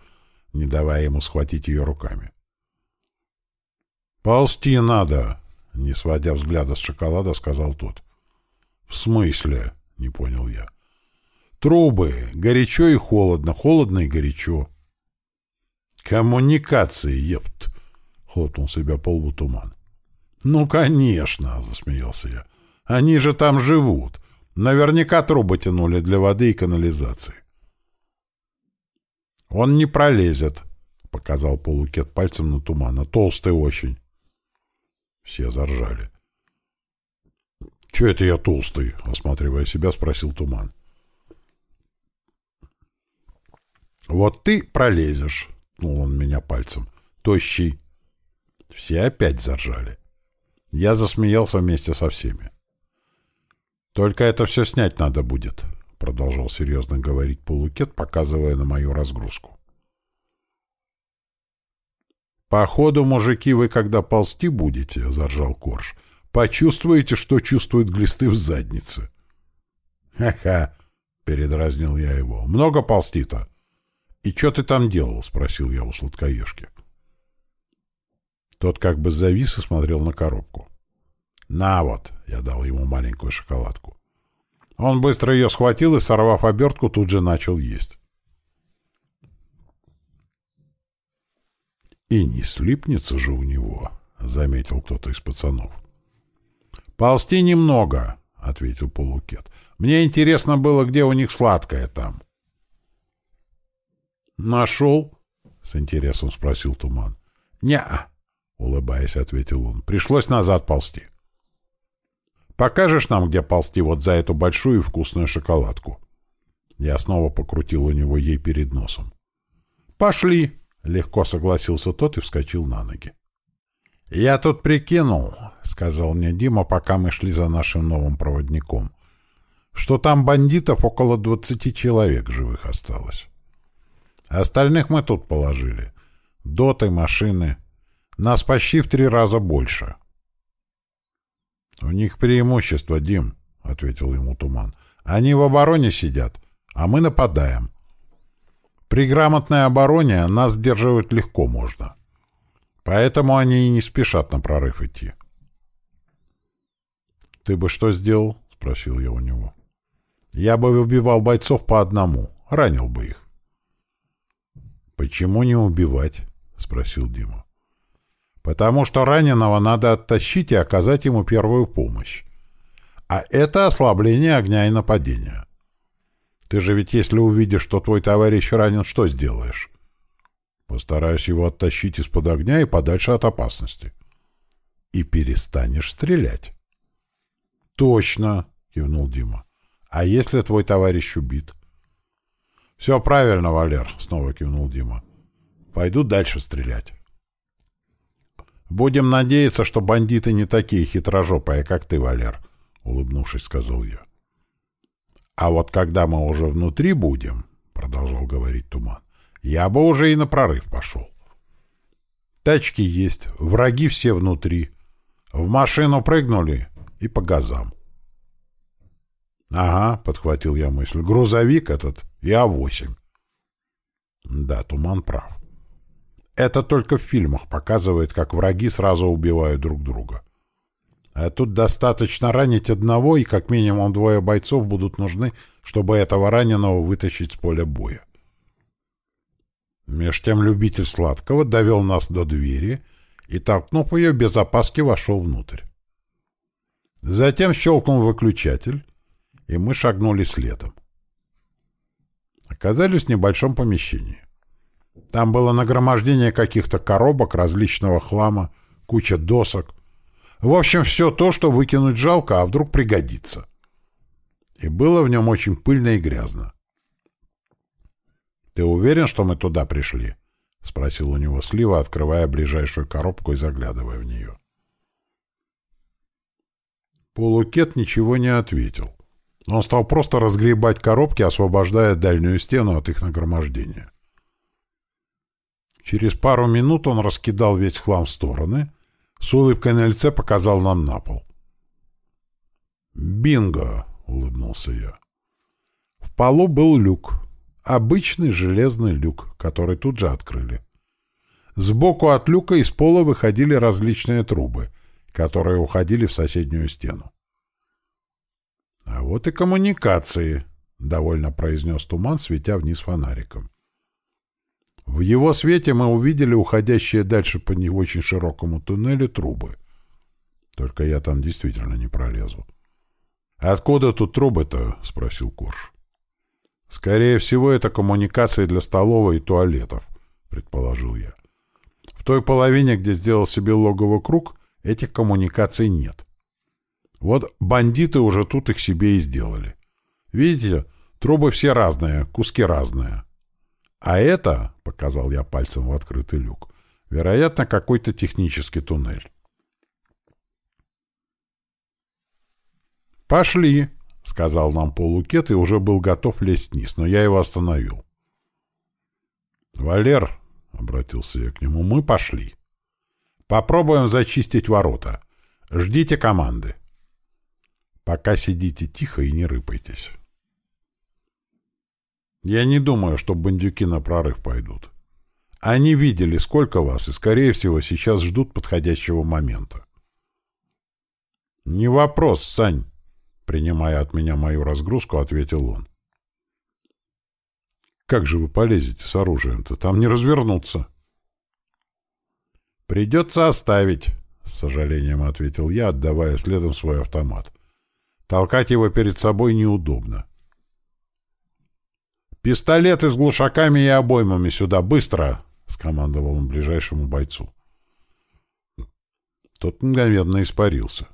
не давая ему схватить ее руками. «Ползти надо!» — не сводя взгляда с шоколада, сказал тот. «В смысле?» — не понял я. «Трубы. Горячо и холодно. Холодно и горячо». «Коммуникации, епт!» — хлопнул себя по лбу туман. «Ну, конечно!» — засмеялся я. «Они же там живут. Наверняка трубы тянули для воды и канализации. «Он не пролезет», — показал полукет пальцем на тумана. «Толстый очень». Все заржали. «Че это я толстый?» — осматривая себя, спросил туман. «Вот ты пролезешь», — ткнул он меня пальцем. «Тощий». Все опять заржали. Я засмеялся вместе со всеми. «Только это все снять надо будет», — продолжал серьезно говорить Полукет, показывая на мою разгрузку. «Походу, мужики, вы когда ползти будете, — заржал Корж, — почувствуете, что чувствуют глисты в заднице». «Ха-ха!» — передразнил я его. «Много ползти-то?» «И что ты там делал?» — спросил я у сладкоежки. Тот как бы завис и смотрел на коробку. «На вот!» — я дал ему маленькую шоколадку. Он быстро ее схватил и, сорвав обертку, тут же начал есть. «И не слипнется же у него», — заметил кто-то из пацанов. «Ползти немного», — ответил Полукет. «Мне интересно было, где у них сладкое там». «Нашел?» — с интересом спросил Туман. «Не-а», — улыбаясь, ответил он. «Пришлось назад ползти». Покажешь нам, где ползти вот за эту большую и вкусную шоколадку?» Я снова покрутил у него ей перед носом. «Пошли!» — легко согласился тот и вскочил на ноги. «Я тут прикинул», — сказал мне Дима, пока мы шли за нашим новым проводником, «что там бандитов около двадцати человек живых осталось. Остальных мы тут положили. Доты, машины. Нас почти в три раза больше». «У них преимущество, Дим», — ответил ему Туман. «Они в обороне сидят, а мы нападаем. При грамотной обороне нас сдерживать легко можно. Поэтому они и не спешат на прорыв идти». «Ты бы что сделал?» — спросил я у него. «Я бы убивал бойцов по одному, ранил бы их». «Почему не убивать?» — спросил Дима потому что раненого надо оттащить и оказать ему первую помощь. А это ослабление огня и нападения. Ты же ведь если увидишь, что твой товарищ ранен, что сделаешь? Постараюсь его оттащить из-под огня и подальше от опасности. И перестанешь стрелять. Точно, кивнул Дима. А если твой товарищ убит? Все правильно, Валер, снова кивнул Дима. Пойду дальше стрелять. «Будем надеяться, что бандиты не такие хитрожопые, как ты, Валер», — улыбнувшись, сказал я. «А вот когда мы уже внутри будем», — продолжал говорить Туман, — «я бы уже и на прорыв пошел. Тачки есть, враги все внутри. В машину прыгнули и по газам. «Ага», — подхватил я мысль, — «грузовик этот и А8». Да, Туман прав. Это только в фильмах показывает, как враги сразу убивают друг друга. А тут достаточно ранить одного, и как минимум двое бойцов будут нужны, чтобы этого раненого вытащить с поля боя. Меж тем любитель сладкого довел нас до двери и, толкнув ее, без опаски вошел внутрь. Затем щелкнул выключатель, и мы шагнули следом. Оказались в небольшом помещении. Там было нагромождение каких-то коробок, различного хлама, куча досок. В общем, все то, что выкинуть жалко, а вдруг пригодится. И было в нем очень пыльно и грязно. «Ты уверен, что мы туда пришли?» — спросил у него Слива, открывая ближайшую коробку и заглядывая в нее. Полукет ничего не ответил. Он стал просто разгребать коробки, освобождая дальнюю стену от их нагромождения. Через пару минут он раскидал весь хлам в стороны, с улыбкой на лице показал нам на пол. «Бинго!» — улыбнулся я. В полу был люк. Обычный железный люк, который тут же открыли. Сбоку от люка из пола выходили различные трубы, которые уходили в соседнюю стену. «А вот и коммуникации», — довольно произнес туман, светя вниз фонариком. В его свете мы увидели уходящие дальше по не очень широкому туннелю трубы. Только я там действительно не пролезу. «Откуда тут трубы-то?» — спросил Корж. «Скорее всего, это коммуникации для столовой и туалетов», — предположил я. «В той половине, где сделал себе логово круг, этих коммуникаций нет. Вот бандиты уже тут их себе и сделали. Видите, трубы все разные, куски разные. А это, — показал я пальцем в открытый люк, — вероятно, какой-то технический туннель. «Пошли!» — сказал нам полукет и уже был готов лезть вниз, но я его остановил. «Валер!» — обратился я к нему. «Мы пошли. Попробуем зачистить ворота. Ждите команды. Пока сидите тихо и не рыпайтесь». Я не думаю, что бандюки на прорыв пойдут. Они видели, сколько вас, и, скорее всего, сейчас ждут подходящего момента. «Не вопрос, Сань», — принимая от меня мою разгрузку, ответил он. «Как же вы полезете с оружием-то? Там не развернуться». «Придется оставить», — с сожалением ответил я, отдавая следом свой автомат. «Толкать его перед собой неудобно». «Пистолеты с глушаками и обоймами сюда, быстро!» — скомандовал он ближайшему бойцу. Тот мгновенно испарился.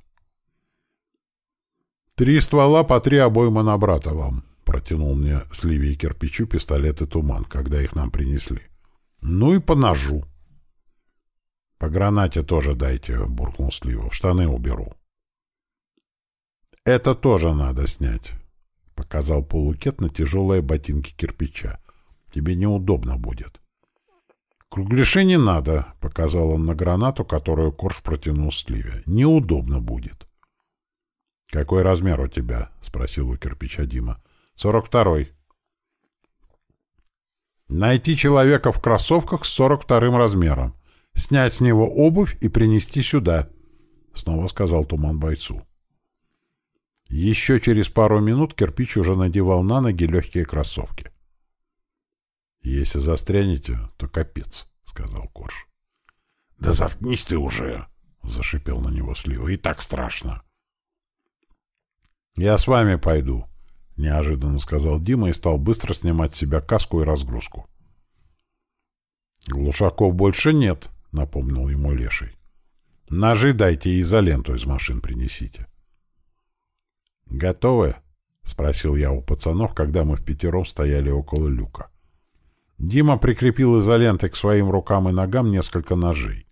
«Три ствола по три обойма на брата вам», — протянул мне с Ливией кирпичу пистолет и туман, когда их нам принесли. «Ну и по ножу». «По гранате тоже дайте», — буркнул Слива. «В штаны уберу». «Это тоже надо снять». — показал полукет на тяжелые ботинки кирпича. «Тебе неудобно будет». «Кругляши не надо», — показал он на гранату, которую Корж протянул Сливе. «Неудобно будет». «Какой размер у тебя?» — спросил у кирпича Дима. «Сорок второй». «Найти человека в кроссовках с сорок вторым размером, снять с него обувь и принести сюда», — снова сказал Туман бойцу. Еще через пару минут кирпич уже надевал на ноги легкие кроссовки. «Если застрянете, то капец», — сказал Корж. «Да заткнись ты уже!» — зашипел на него Слива. «И так страшно!» «Я с вами пойду», — неожиданно сказал Дима и стал быстро снимать с себя каску и разгрузку. «Глушаков больше нет», — напомнил ему Леший. «Ножи дайте и изоленту из машин принесите». «Готовы?» — спросил я у пацанов, когда мы в пятером стояли около люка. Дима прикрепил изолентой к своим рукам и ногам несколько ножей.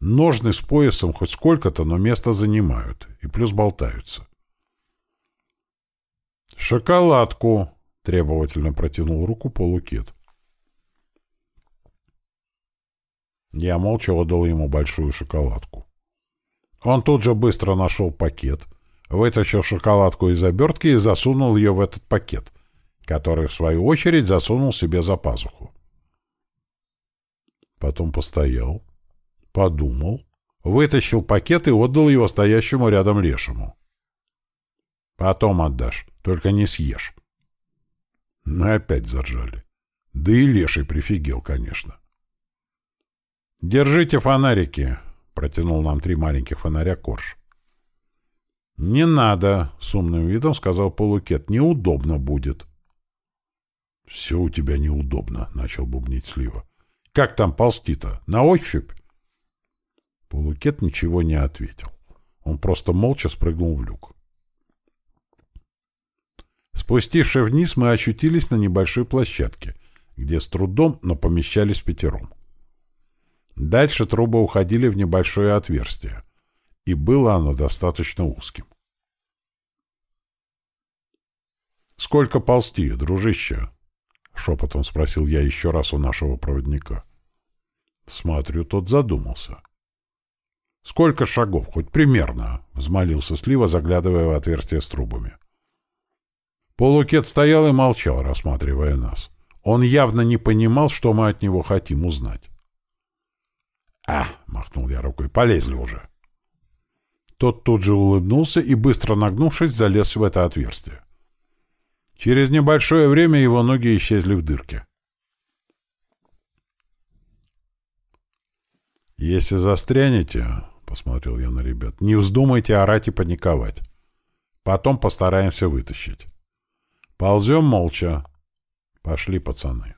Ножны с поясом хоть сколько-то, но место занимают, и плюс болтаются. «Шоколадку!» — требовательно протянул руку полукет. Я молча отдал ему большую шоколадку. Он тут же быстро нашел пакет, вытащил шоколадку из обертки и засунул ее в этот пакет, который, в свою очередь, засунул себе за пазуху. Потом постоял, подумал, вытащил пакет и отдал его стоящему рядом лешему. «Потом отдашь, только не съешь». Мы опять заржали. Да и леший прифигел, конечно. «Держите фонарики», — протянул нам три маленьких фонаря Корж. «Не надо», — с умным видом сказал Полукет. «Неудобно будет». «Все у тебя неудобно», — начал бубнить Слива. «Как там ползти-то? На ощупь?» Полукет ничего не ответил. Он просто молча спрыгнул в люк. Спустившись вниз, мы очутились на небольшой площадке, где с трудом, но помещались пятером. Дальше трубы уходили в небольшое отверстие, и было оно достаточно узким. «Сколько ползти, дружище?» — шепотом спросил я еще раз у нашего проводника. Смотрю, тот задумался. «Сколько шагов, хоть примерно?» — взмолился Слива, заглядывая в отверстие с трубами. Полукет стоял и молчал, рассматривая нас. Он явно не понимал, что мы от него хотим узнать. «А!» — махнул я рукой. «Полезли уже!» Тот тут же улыбнулся и, быстро нагнувшись, залез в это отверстие. Через небольшое время его ноги исчезли в дырке. «Если застрянете, — посмотрел я на ребят, — не вздумайте орать и паниковать. Потом постараемся вытащить. Ползем молча. Пошли, пацаны».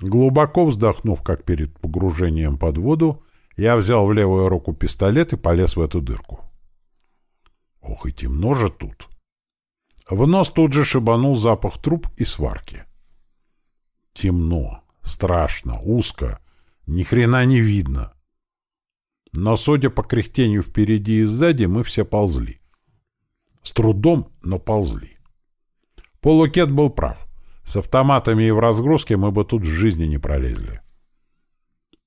Глубоко вздохнув, как перед погружением под воду, я взял в левую руку пистолет и полез в эту дырку. Ох, и темно же тут. В нос тут же шибанул запах труб и сварки. Темно. Страшно, узко, ни хрена не видно. Но, судя по кряхтению впереди и сзади, мы все ползли. С трудом, но ползли. Полукет был прав. С автоматами и в разгрузке мы бы тут в жизни не пролезли.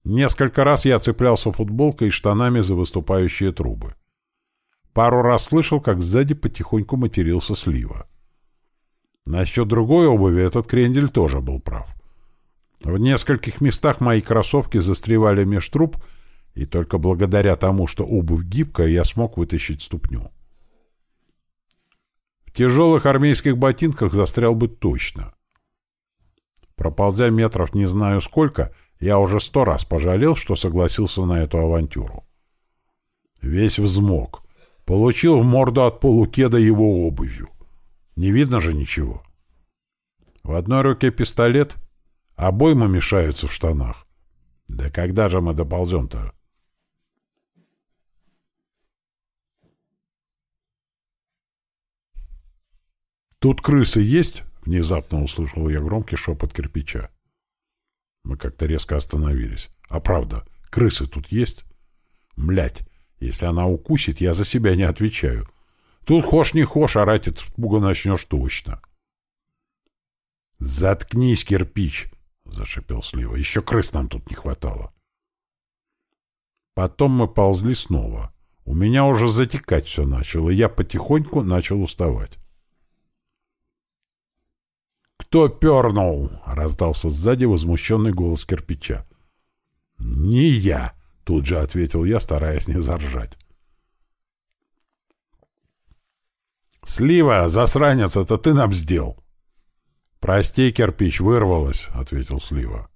Несколько раз я цеплялся футболкой и штанами за выступающие трубы. Пару раз слышал, как сзади потихоньку матерился слива. Насчет другой обуви этот крендель тоже был прав. В нескольких местах мои кроссовки застревали меж труб, и только благодаря тому, что обувь гибкая, я смог вытащить ступню. В тяжелых армейских ботинках застрял бы точно. Проползя метров не знаю сколько, я уже сто раз пожалел, что согласился на эту авантюру. Весь взмок. Получил в морду от полукеда его обувью. Не видно же ничего. В одной руке пистолет — Обойма мешаются в штанах. Да когда же мы доползем-то? «Тут крысы есть?» — внезапно услышал я громкий шепот кирпича. Мы как-то резко остановились. «А правда, крысы тут есть?» «Млять! Если она укусит, я за себя не отвечаю. Тут хошь не хошь, орать от испуга начнешь точно». «Заткнись, кирпич!» — зашипел Слива. — Еще крыс нам тут не хватало. Потом мы ползли снова. У меня уже затекать все начало, и я потихоньку начал уставать. «Кто пернул?» — раздался сзади возмущенный голос кирпича. «Не я!» — тут же ответил я, стараясь не заржать. «Слива, засранец, это ты нам сделал!» «Прости, кирпич, вырвалось», — ответил Слива.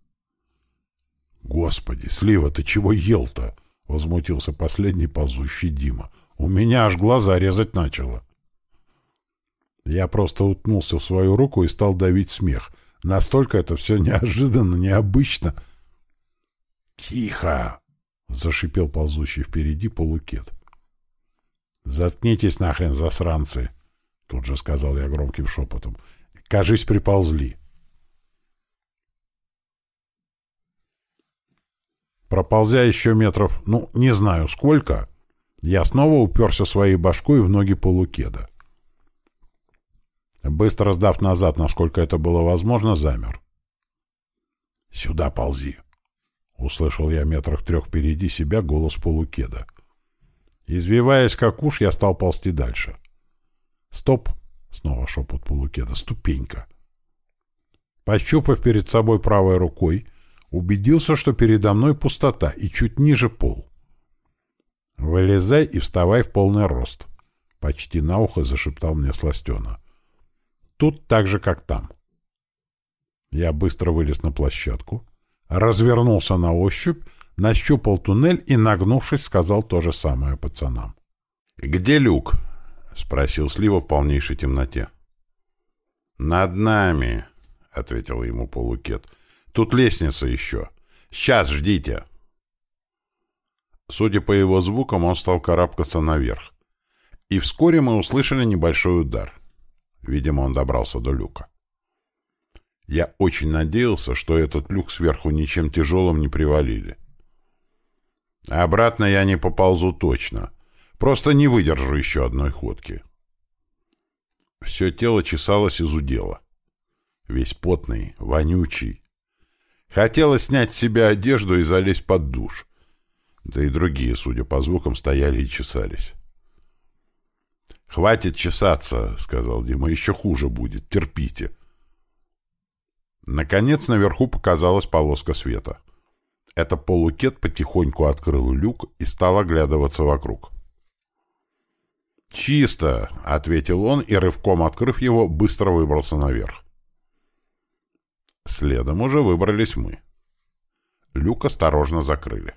«Господи, Слива, ты чего ел-то?» — возмутился последний ползущий Дима. «У меня аж глаза резать начало». Я просто утнулся в свою руку и стал давить смех. Настолько это все неожиданно, необычно. «Тихо!» — зашипел ползущий впереди полукет. «Заткнитесь нахрен, засранцы!» — тут же сказал я громким шепотом. Кажись, приползли. Проползя еще метров, ну, не знаю сколько, я снова уперся своей башкой в ноги полукеда. Быстро сдав назад, насколько это было возможно, замер. «Сюда ползи!» — услышал я метрах трех впереди себя голос полукеда. Извиваясь как уж, я стал ползти дальше. «Стоп!» — снова шепот полукеда. «Ступенька!» Пощупав перед собой правой рукой, убедился, что передо мной пустота и чуть ниже пол. «Вылезай и вставай в полный рост», — почти на ухо зашептал мне Сластена. «Тут так же, как там». Я быстро вылез на площадку, развернулся на ощупь, нащупал туннель и, нагнувшись, сказал то же самое пацанам. «Где люк?» — спросил Слива в полнейшей темноте. «Над нами», — ответил ему полукет. «Тут лестница еще. Сейчас ждите». Судя по его звукам, он стал карабкаться наверх. И вскоре мы услышали небольшой удар. Видимо, он добрался до люка. Я очень надеялся, что этот люк сверху ничем тяжелым не привалили. Обратно я не поползу точно. Просто не выдержу еще одной ходки. Все тело чесалось и зудело. Весь потный, вонючий. Хотелось снять с себя одежду и залезть под душ. Да и другие, судя по звукам, стояли и чесались. «Хватит чесаться», — сказал Дима, — «еще хуже будет, терпите». Наконец наверху показалась полоска света. Это полукет потихоньку открыл люк и стал оглядываться вокруг. «Чисто!» — ответил он и, рывком открыв его, быстро выбрался наверх. Следом уже выбрались мы. Люк осторожно закрыли.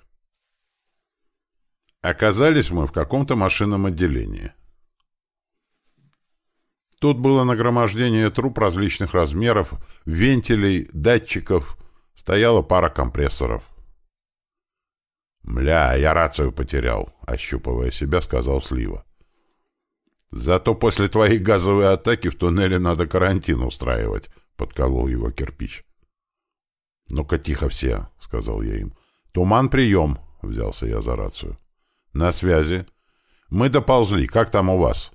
Оказались мы в каком-то машинном отделении. Тут было нагромождение труб различных размеров, вентилей, датчиков, стояла пара компрессоров. «Мля, я рацию потерял», — ощупывая себя, сказал Слива. «Зато после твоей газовой атаки в туннеле надо карантин устраивать», — подколол его кирпич. «Ну-ка, тихо все», — сказал я им. «Туман, прием», — взялся я за рацию. «На связи. Мы доползли. Как там у вас?»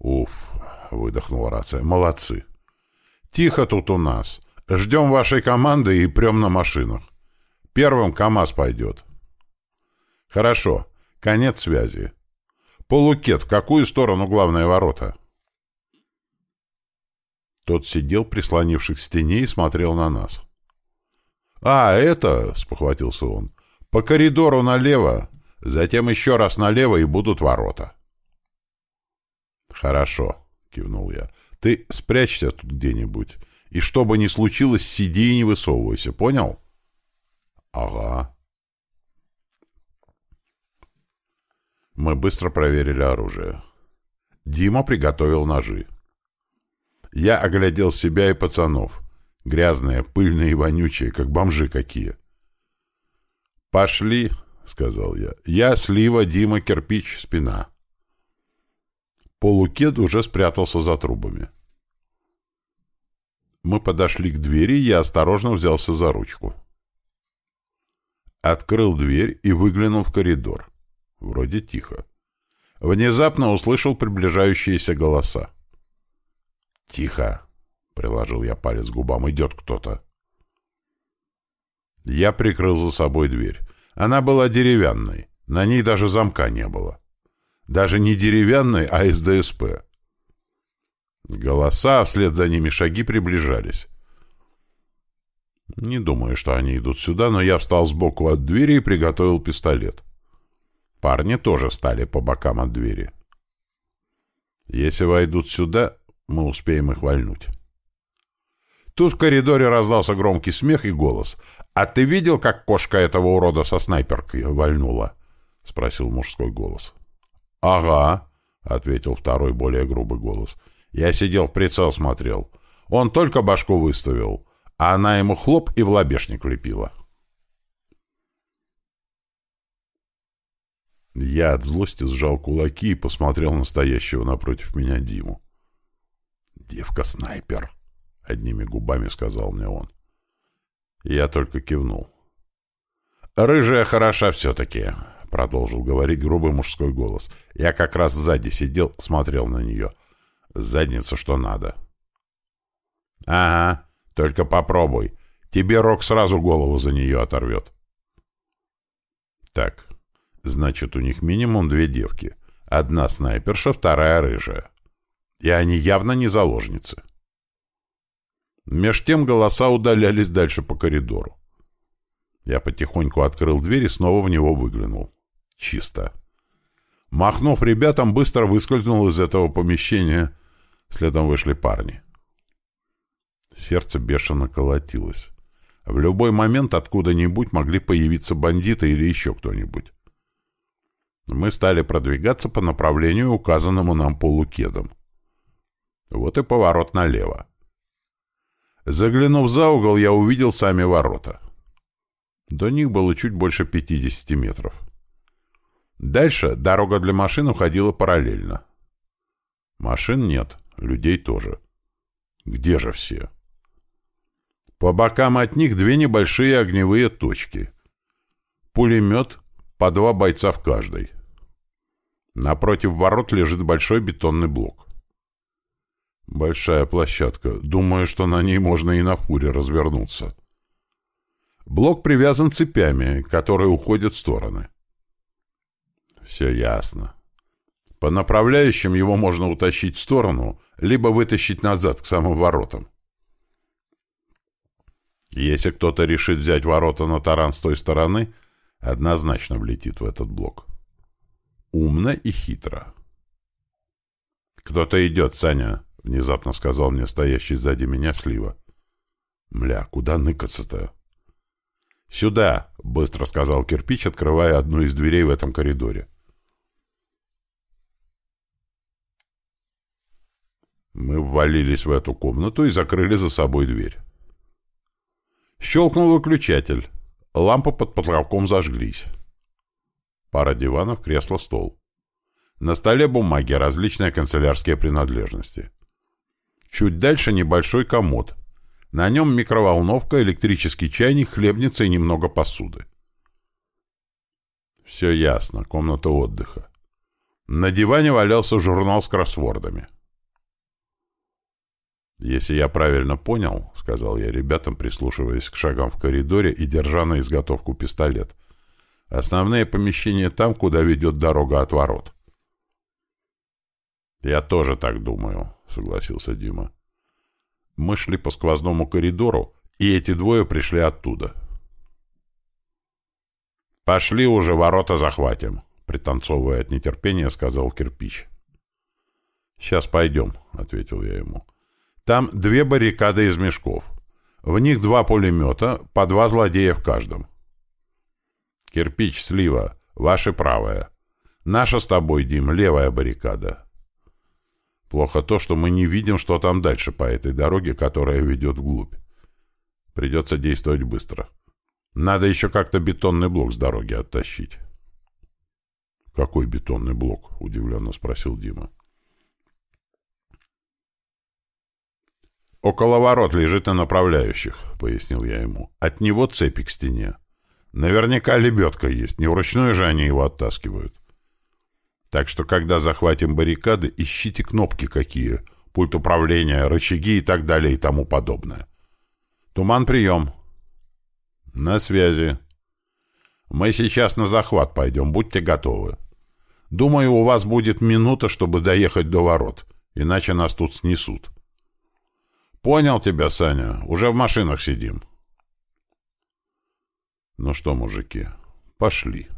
«Уф», — выдохнула рация, — «молодцы». «Тихо тут у нас. Ждем вашей команды и прем на машинах. Первым КамАЗ пойдет». «Хорошо. Конец связи. Полукет, в какую сторону главные ворота?» Тот сидел, прислонившись к стене, и смотрел на нас. «А, это...» — спохватился он. «По коридору налево, затем еще раз налево, и будут ворота». «Хорошо», — кивнул я. «Ты спрячься тут где-нибудь, и что бы ни случилось, сиди и не высовывайся, понял?» «Ага». Мы быстро проверили оружие. Дима приготовил ножи. Я оглядел себя и пацанов. Грязные, пыльные и вонючие, как бомжи какие. «Пошли», — сказал я. «Я, Слива, Дима, Кирпич, Спина». Полукед уже спрятался за трубами. Мы подошли к двери, я осторожно взялся за ручку. Открыл дверь и выглянул в коридор. Вроде тихо. Внезапно услышал приближающиеся голоса. «Тихо!» — приложил я палец к губам. «Идет кто-то». Я прикрыл за собой дверь. Она была деревянной. На ней даже замка не было. Даже не деревянный, а СДСП. Голоса, вслед за ними шаги приближались. Не думаю, что они идут сюда, но я встал сбоку от двери и приготовил пистолет. Парни тоже встали по бокам от двери. Если войдут сюда, мы успеем их вальнуть. Тут в коридоре раздался громкий смех и голос. «А ты видел, как кошка этого урода со снайперкой вальнула?» — спросил мужской голос. «Ага», — ответил второй более грубый голос. «Я сидел в прицел смотрел. Он только башку выставил, а она ему хлоп и в лобешник влепила». Я от злости сжал кулаки и посмотрел на стоящего напротив меня Диму. «Девка-снайпер», — одними губами сказал мне он. Я только кивнул. «Рыжая хороша все-таки», — продолжил говорить грубый мужской голос. Я как раз сзади сидел, смотрел на нее. Задница что надо. — Ага, только попробуй. Тебе Рок сразу голову за нее оторвет. Так, значит, у них минимум две девки. Одна снайперша, вторая рыжая. И они явно не заложницы. Меж тем голоса удалялись дальше по коридору. Я потихоньку открыл дверь и снова в него выглянул. Чисто. Махнув ребятам, быстро выскользнул из этого помещения. Следом вышли парни. Сердце бешено колотилось. В любой момент откуда-нибудь могли появиться бандиты или еще кто-нибудь. Мы стали продвигаться по направлению, указанному нам полукедом. Вот и поворот налево. Заглянув за угол, я увидел сами ворота. До них было чуть больше 50 метров. Дальше дорога для машин уходила параллельно. Машин нет, людей тоже. Где же все? По бокам от них две небольшие огневые точки. Пулемет, по два бойца в каждой. Напротив ворот лежит большой бетонный блок. Большая площадка. Думаю, что на ней можно и на фуре развернуться. Блок привязан цепями, которые уходят в стороны. Все ясно. По направляющим его можно утащить в сторону, либо вытащить назад к самым воротам. Если кто-то решит взять ворота на таран с той стороны, однозначно влетит в этот блок. Умно и хитро. «Кто-то идет, Саня», — внезапно сказал мне стоящий сзади меня Слива. «Мля, куда ныкаться-то?» «Сюда!» — быстро сказал кирпич, открывая одну из дверей в этом коридоре. Мы ввалились в эту комнату и закрыли за собой дверь. Щелкнул выключатель. Лампы под потолком зажглись. Пара диванов, кресло, стол. На столе бумаги, различные канцелярские принадлежности. Чуть дальше небольшой комод. На нем микроволновка, электрический чайник, хлебница и немного посуды. Все ясно. Комната отдыха. На диване валялся журнал с кроссвордами. «Если я правильно понял», — сказал я ребятам, прислушиваясь к шагам в коридоре и держа на изготовку пистолет, «основные помещения там, куда ведет дорога от ворот». «Я тоже так думаю», — согласился Дима. Мы шли по сквозному коридору, и эти двое пришли оттуда. «Пошли уже, ворота захватим», — пританцовывая от нетерпения, сказал кирпич. «Сейчас пойдем», — ответил я ему. Там две баррикады из мешков. В них два пулемета, по два злодея в каждом. Кирпич, слива, ваша правая. Наша с тобой, Дим, левая баррикада. Плохо то, что мы не видим, что там дальше по этой дороге, которая ведет вглубь. Придется действовать быстро. Надо еще как-то бетонный блок с дороги оттащить. «Какой бетонный блок?» — удивленно спросил Дима. «Около ворот лежит на направляющих», — пояснил я ему. «От него цепи к стене. Наверняка лебедка есть, не вручную же они его оттаскивают. Так что, когда захватим баррикады, ищите кнопки какие, пульт управления, рычаги и так далее и тому подобное. Туман, прием». «На связи». «Мы сейчас на захват пойдем, будьте готовы. Думаю, у вас будет минута, чтобы доехать до ворот, иначе нас тут снесут». Понял тебя, Саня. Уже в машинах сидим. Ну что, мужики, пошли.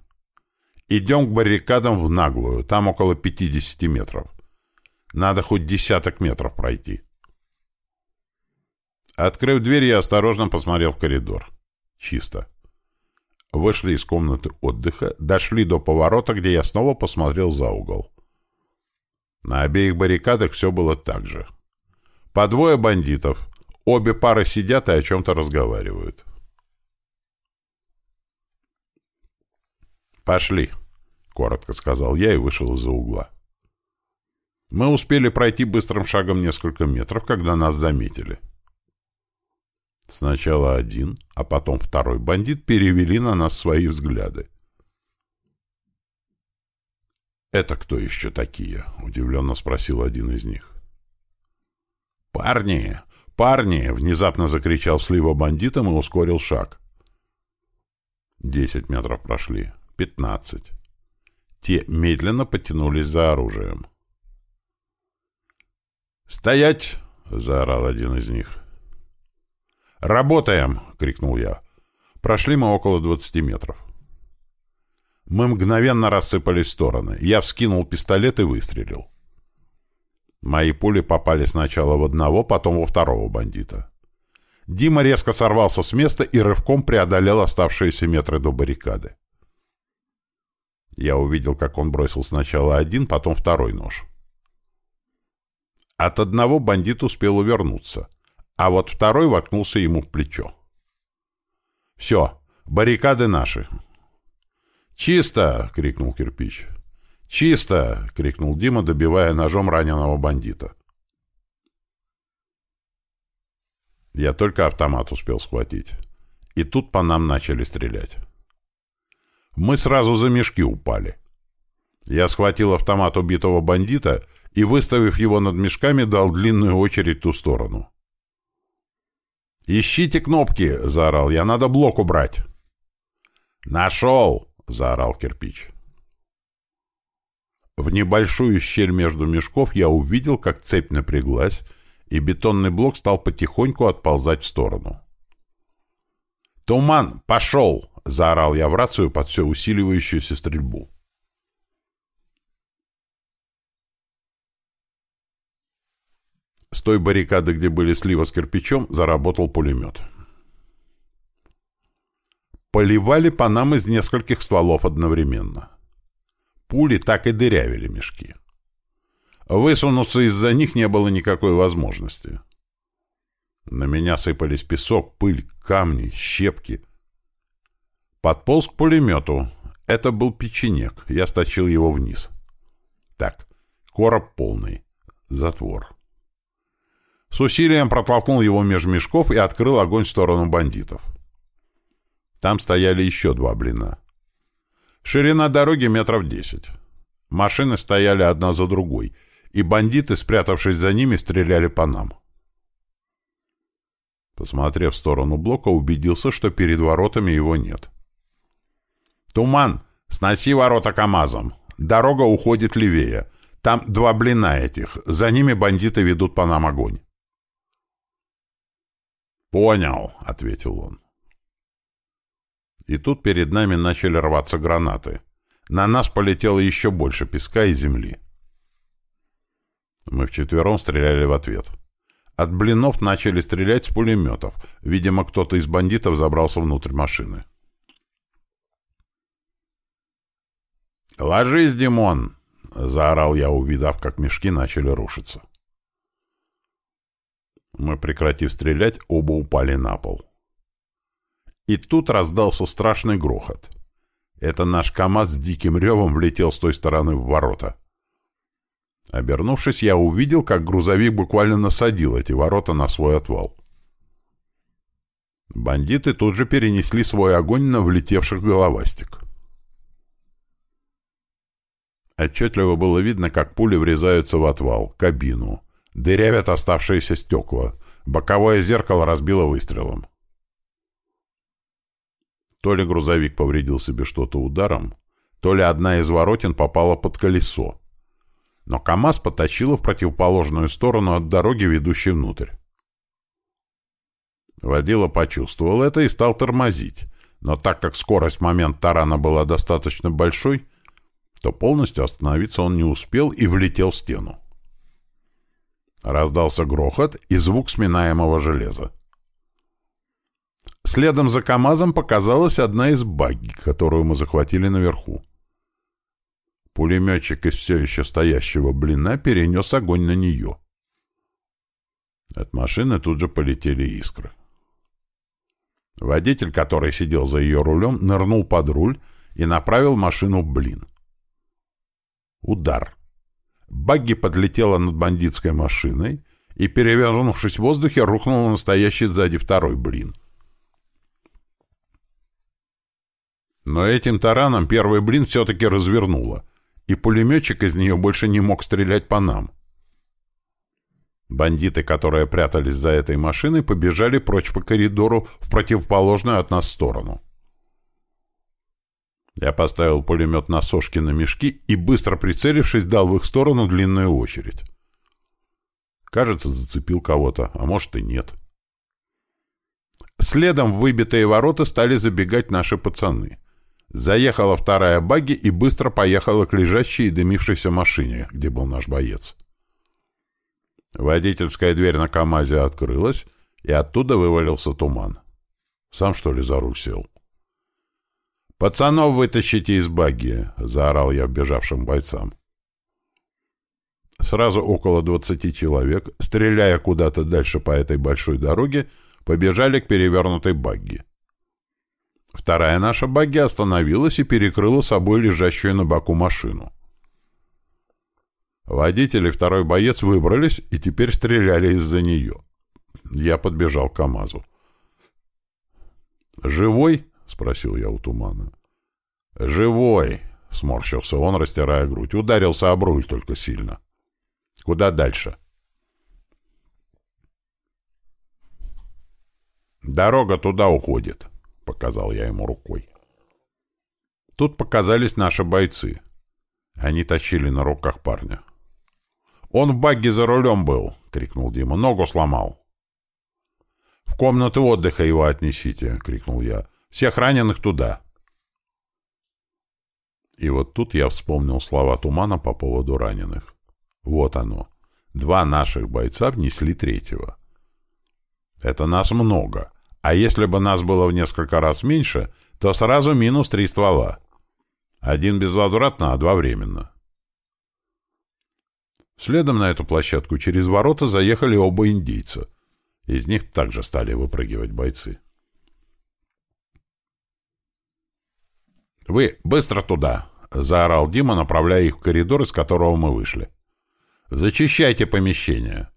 Идем к баррикадам в наглую. Там около 50 метров. Надо хоть десяток метров пройти. Открыв дверь, я осторожно посмотрел в коридор. Чисто. Вышли из комнаты отдыха, дошли до поворота, где я снова посмотрел за угол. На обеих баррикадах все было так же. По двое бандитов. Обе пары сидят и о чем-то разговаривают. «Пошли», — коротко сказал я и вышел из-за угла. Мы успели пройти быстрым шагом несколько метров, когда нас заметили. Сначала один, а потом второй бандит перевели на нас свои взгляды. «Это кто еще такие?» — удивленно спросил один из них. «Парни, «Парни!» — внезапно закричал Слива бандитам и ускорил шаг. Десять метров прошли. Пятнадцать. Те медленно потянулись за оружием. «Стоять!» — заорал один из них. «Работаем!» — крикнул я. Прошли мы около двадцати метров. Мы мгновенно рассыпались в стороны. Я вскинул пистолет и выстрелил. Мои пули попали сначала в одного, потом во второго бандита. Дима резко сорвался с места и рывком преодолел оставшиеся метры до баррикады. Я увидел, как он бросил сначала один, потом второй нож. От одного бандит успел увернуться, а вот второй воткнулся ему в плечо. «Все, баррикады наши!» «Чисто!» — крикнул кирпич. «Чисто!» — крикнул Дима, добивая ножом раненого бандита. Я только автомат успел схватить. И тут по нам начали стрелять. Мы сразу за мешки упали. Я схватил автомат убитого бандита и, выставив его над мешками, дал длинную очередь ту сторону. «Ищите кнопки!» — заорал я. «Надо блок убрать!» «Нашел!» — заорал кирпич. В небольшую щель между мешков я увидел, как цепь напряглась, и бетонный блок стал потихоньку отползать в сторону. «Туман! Пошел!» — заорал я в рацию под все усиливающуюся стрельбу. С той баррикады, где были слива с кирпичом, заработал пулемет. Поливали по нам из нескольких стволов одновременно. Пули так и дырявили мешки. Высунуться из-за них не было никакой возможности. На меня сыпались песок, пыль, камни, щепки. Подполз к пулемету. Это был печенек. Я сточил его вниз. Так, короб полный. Затвор. С усилием протолкнул его меж мешков и открыл огонь в сторону бандитов. Там стояли еще два блина. Ширина дороги метров десять. Машины стояли одна за другой, и бандиты, спрятавшись за ними, стреляли по нам. Посмотрев в сторону блока, убедился, что перед воротами его нет. «Туман! Сноси ворота КамАЗом! Дорога уходит левее. Там два блина этих. За ними бандиты ведут по нам огонь». «Понял», — ответил он. И тут перед нами начали рваться гранаты. На нас полетело еще больше песка и земли. Мы вчетвером стреляли в ответ. От блинов начали стрелять с пулеметов. Видимо, кто-то из бандитов забрался внутрь машины. «Ложись, Димон!» — заорал я, увидав, как мешки начали рушиться. Мы, прекратив стрелять, оба упали на пол. И тут раздался страшный грохот. Это наш КамАЗ с диким ревом влетел с той стороны в ворота. Обернувшись, я увидел, как грузовик буквально насадил эти ворота на свой отвал. Бандиты тут же перенесли свой огонь на влетевших головастик. Отчетливо было видно, как пули врезаются в отвал, кабину, дырявят оставшиеся стекла, боковое зеркало разбило выстрелом. То ли грузовик повредил себе что-то ударом, то ли одна из воротин попала под колесо. Но КамАЗ потащила в противоположную сторону от дороги, ведущей внутрь. Водила почувствовал это и стал тормозить, но так как скорость в момент тарана была достаточно большой, то полностью остановиться он не успел и влетел в стену. Раздался грохот и звук сминаемого железа. Следом за КАМАЗом показалась одна из багги, которую мы захватили наверху. Пулеметчик из все еще стоящего блина перенес огонь на нее. От машины тут же полетели искры. Водитель, который сидел за ее рулем, нырнул под руль и направил машину в блин. Удар. Багги подлетела над бандитской машиной и, перевернувшись в воздухе, рухнула настоящий сзади второй блин — Но этим тараном первый блин все-таки развернуло, и пулеметчик из нее больше не мог стрелять по нам. Бандиты, которые прятались за этой машиной, побежали прочь по коридору в противоположную от нас сторону. Я поставил пулемет на сошки на мешки и, быстро прицелившись, дал в их сторону длинную очередь. Кажется, зацепил кого-то, а может и нет. Следом в выбитые ворота стали забегать наши пацаны. Заехала вторая багги и быстро поехала к лежащей и дымившейся машине, где был наш боец. Водительская дверь на КамАЗе открылась, и оттуда вывалился туман. Сам, что ли, за руль сел? «Пацанов вытащите из багги!» — заорал я вбежавшим бойцам. Сразу около двадцати человек, стреляя куда-то дальше по этой большой дороге, побежали к перевернутой багги. Вторая наша багги остановилась и перекрыла собой лежащую на боку машину. Водитель и второй боец выбрались и теперь стреляли из-за нее. Я подбежал к КамАЗу. «Живой?» — спросил я у тумана. «Живой!» — сморщился он, растирая грудь. Ударился об руль только сильно. «Куда дальше?» «Дорога туда уходит», — показал я ему рукой. Тут показались наши бойцы. Они тащили на руках парня. «Он в багге за рулем был!» — крикнул Дима. «Ногу сломал!» «В комнату отдыха его отнесите!» — крикнул я. «Всех раненых туда!» И вот тут я вспомнил слова Тумана по поводу раненых. Вот оно. Два наших бойца внесли третьего. Это нас много. А если бы нас было в несколько раз меньше, то сразу минус три ствола. Один безвозвратно, а два временно. Следом на эту площадку через ворота заехали оба индейца. Из них также стали выпрыгивать бойцы. «Вы быстро туда!» — заорал Дима, направляя их в коридор, из которого мы вышли. «Зачищайте помещение.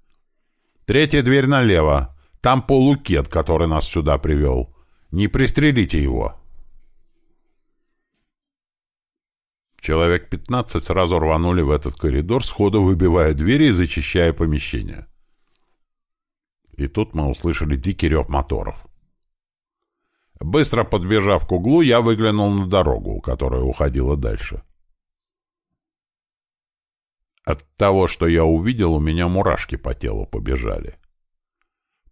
Третья дверь налево. Там полукет, который нас сюда привел. Не пристрелите его!» Человек 15 сразу рванули в этот коридор, сходу выбивая двери и зачищая помещение. И тут мы услышали дикий рев моторов. Быстро подбежав к углу, я выглянул на дорогу, которая уходила дальше. От того, что я увидел, у меня мурашки по телу побежали.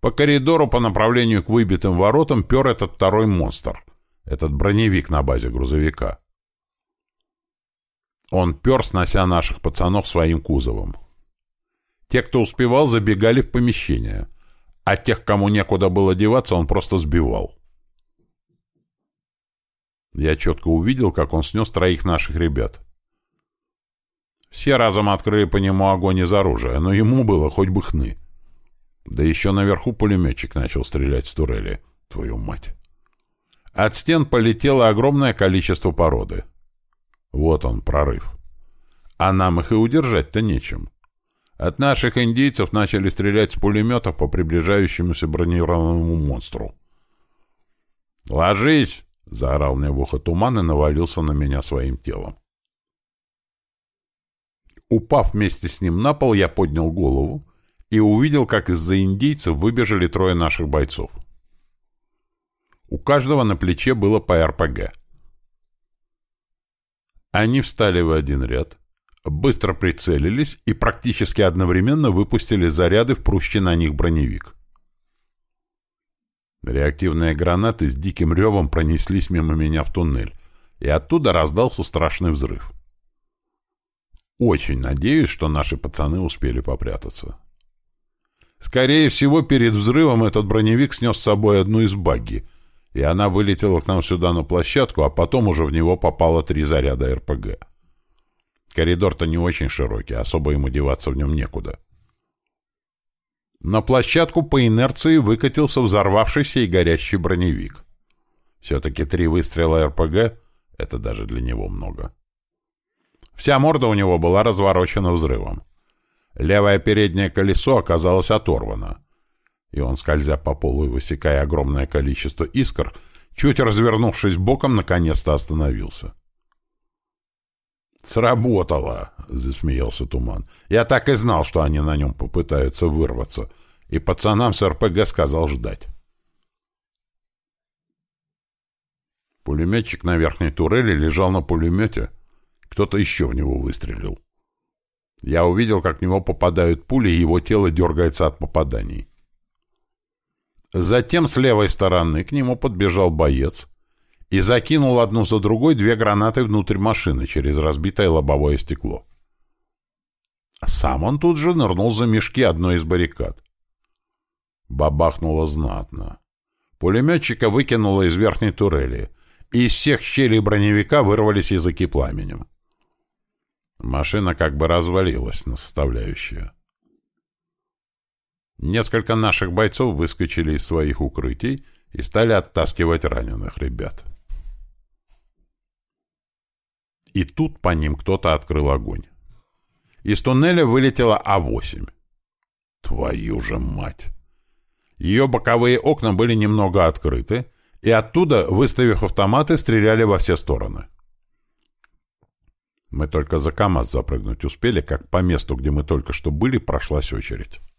По коридору по направлению к выбитым воротам пер этот второй монстр, этот броневик на базе грузовика. Он пер, снося наших пацанов своим кузовом. Те, кто успевал, забегали в помещение, а тех, кому некуда было деваться, он просто сбивал. Я четко увидел, как он снес троих наших ребят. Все разом открыли по нему огонь из оружия, но ему было хоть бы хны. Да еще наверху пулеметчик начал стрелять с турели. Твою мать! От стен полетело огромное количество породы. Вот он, прорыв. А нам их и удержать-то нечем. От наших индейцев начали стрелять с пулеметов по приближающемуся бронированному монстру. «Ложись!» — заорал мне в ухо туман и навалился на меня своим телом. Упав вместе с ним на пол, я поднял голову и увидел, как из-за индейцев выбежали трое наших бойцов. У каждого на плече было по РПГ — они встали в один ряд, быстро прицелились и практически одновременно выпустили заряды в прущий на них броневик. Реактивные гранаты с диким ревом пронеслись мимо меня в туннель, и оттуда раздался страшный взрыв. Очень надеюсь, что наши пацаны успели попрятаться. Скорее всего, перед взрывом этот броневик снес с собой одну из багги, и она вылетела к нам сюда на площадку, а потом уже в него попало три заряда РПГ. Коридор-то не очень широкий, особо ему деваться в нем некуда. На площадку по инерции выкатился взорвавшийся и горящий броневик. Все-таки три выстрела РПГ — это даже для него много. Вся морда у него была разворочена взрывом. Левое переднее колесо оказалось оторвано и он, скользя по полу и высекая огромное количество искр, чуть развернувшись боком, наконец-то остановился. «Сработало!» — засмеялся Туман. «Я так и знал, что они на нем попытаются вырваться, и пацанам с РПГ сказал ждать». Пулеметчик на верхней турели лежал на пулемете. Кто-то еще в него выстрелил. Я увидел, как в него попадают пули, и его тело дергается от попаданий. Затем с левой стороны к нему подбежал боец и закинул одну за другой две гранаты внутрь машины через разбитое лобовое стекло. Сам он тут же нырнул за мешки одной из баррикад. Бабахнуло знатно. Пулеметчика выкинуло из верхней турели — и из всех щелей броневика вырвались языки пламенем. Машина как бы развалилась на составляющие. Несколько наших бойцов выскочили из своих укрытий и стали оттаскивать раненых ребят. И тут по ним кто-то открыл огонь. Из туннеля вылетела А-8. Твою же мать! Ее боковые окна были немного открыты, и оттуда, выставив автоматы, стреляли во все стороны. Мы только за КАМАЗ запрыгнуть успели, как по месту, где мы только что были, прошлась очередь.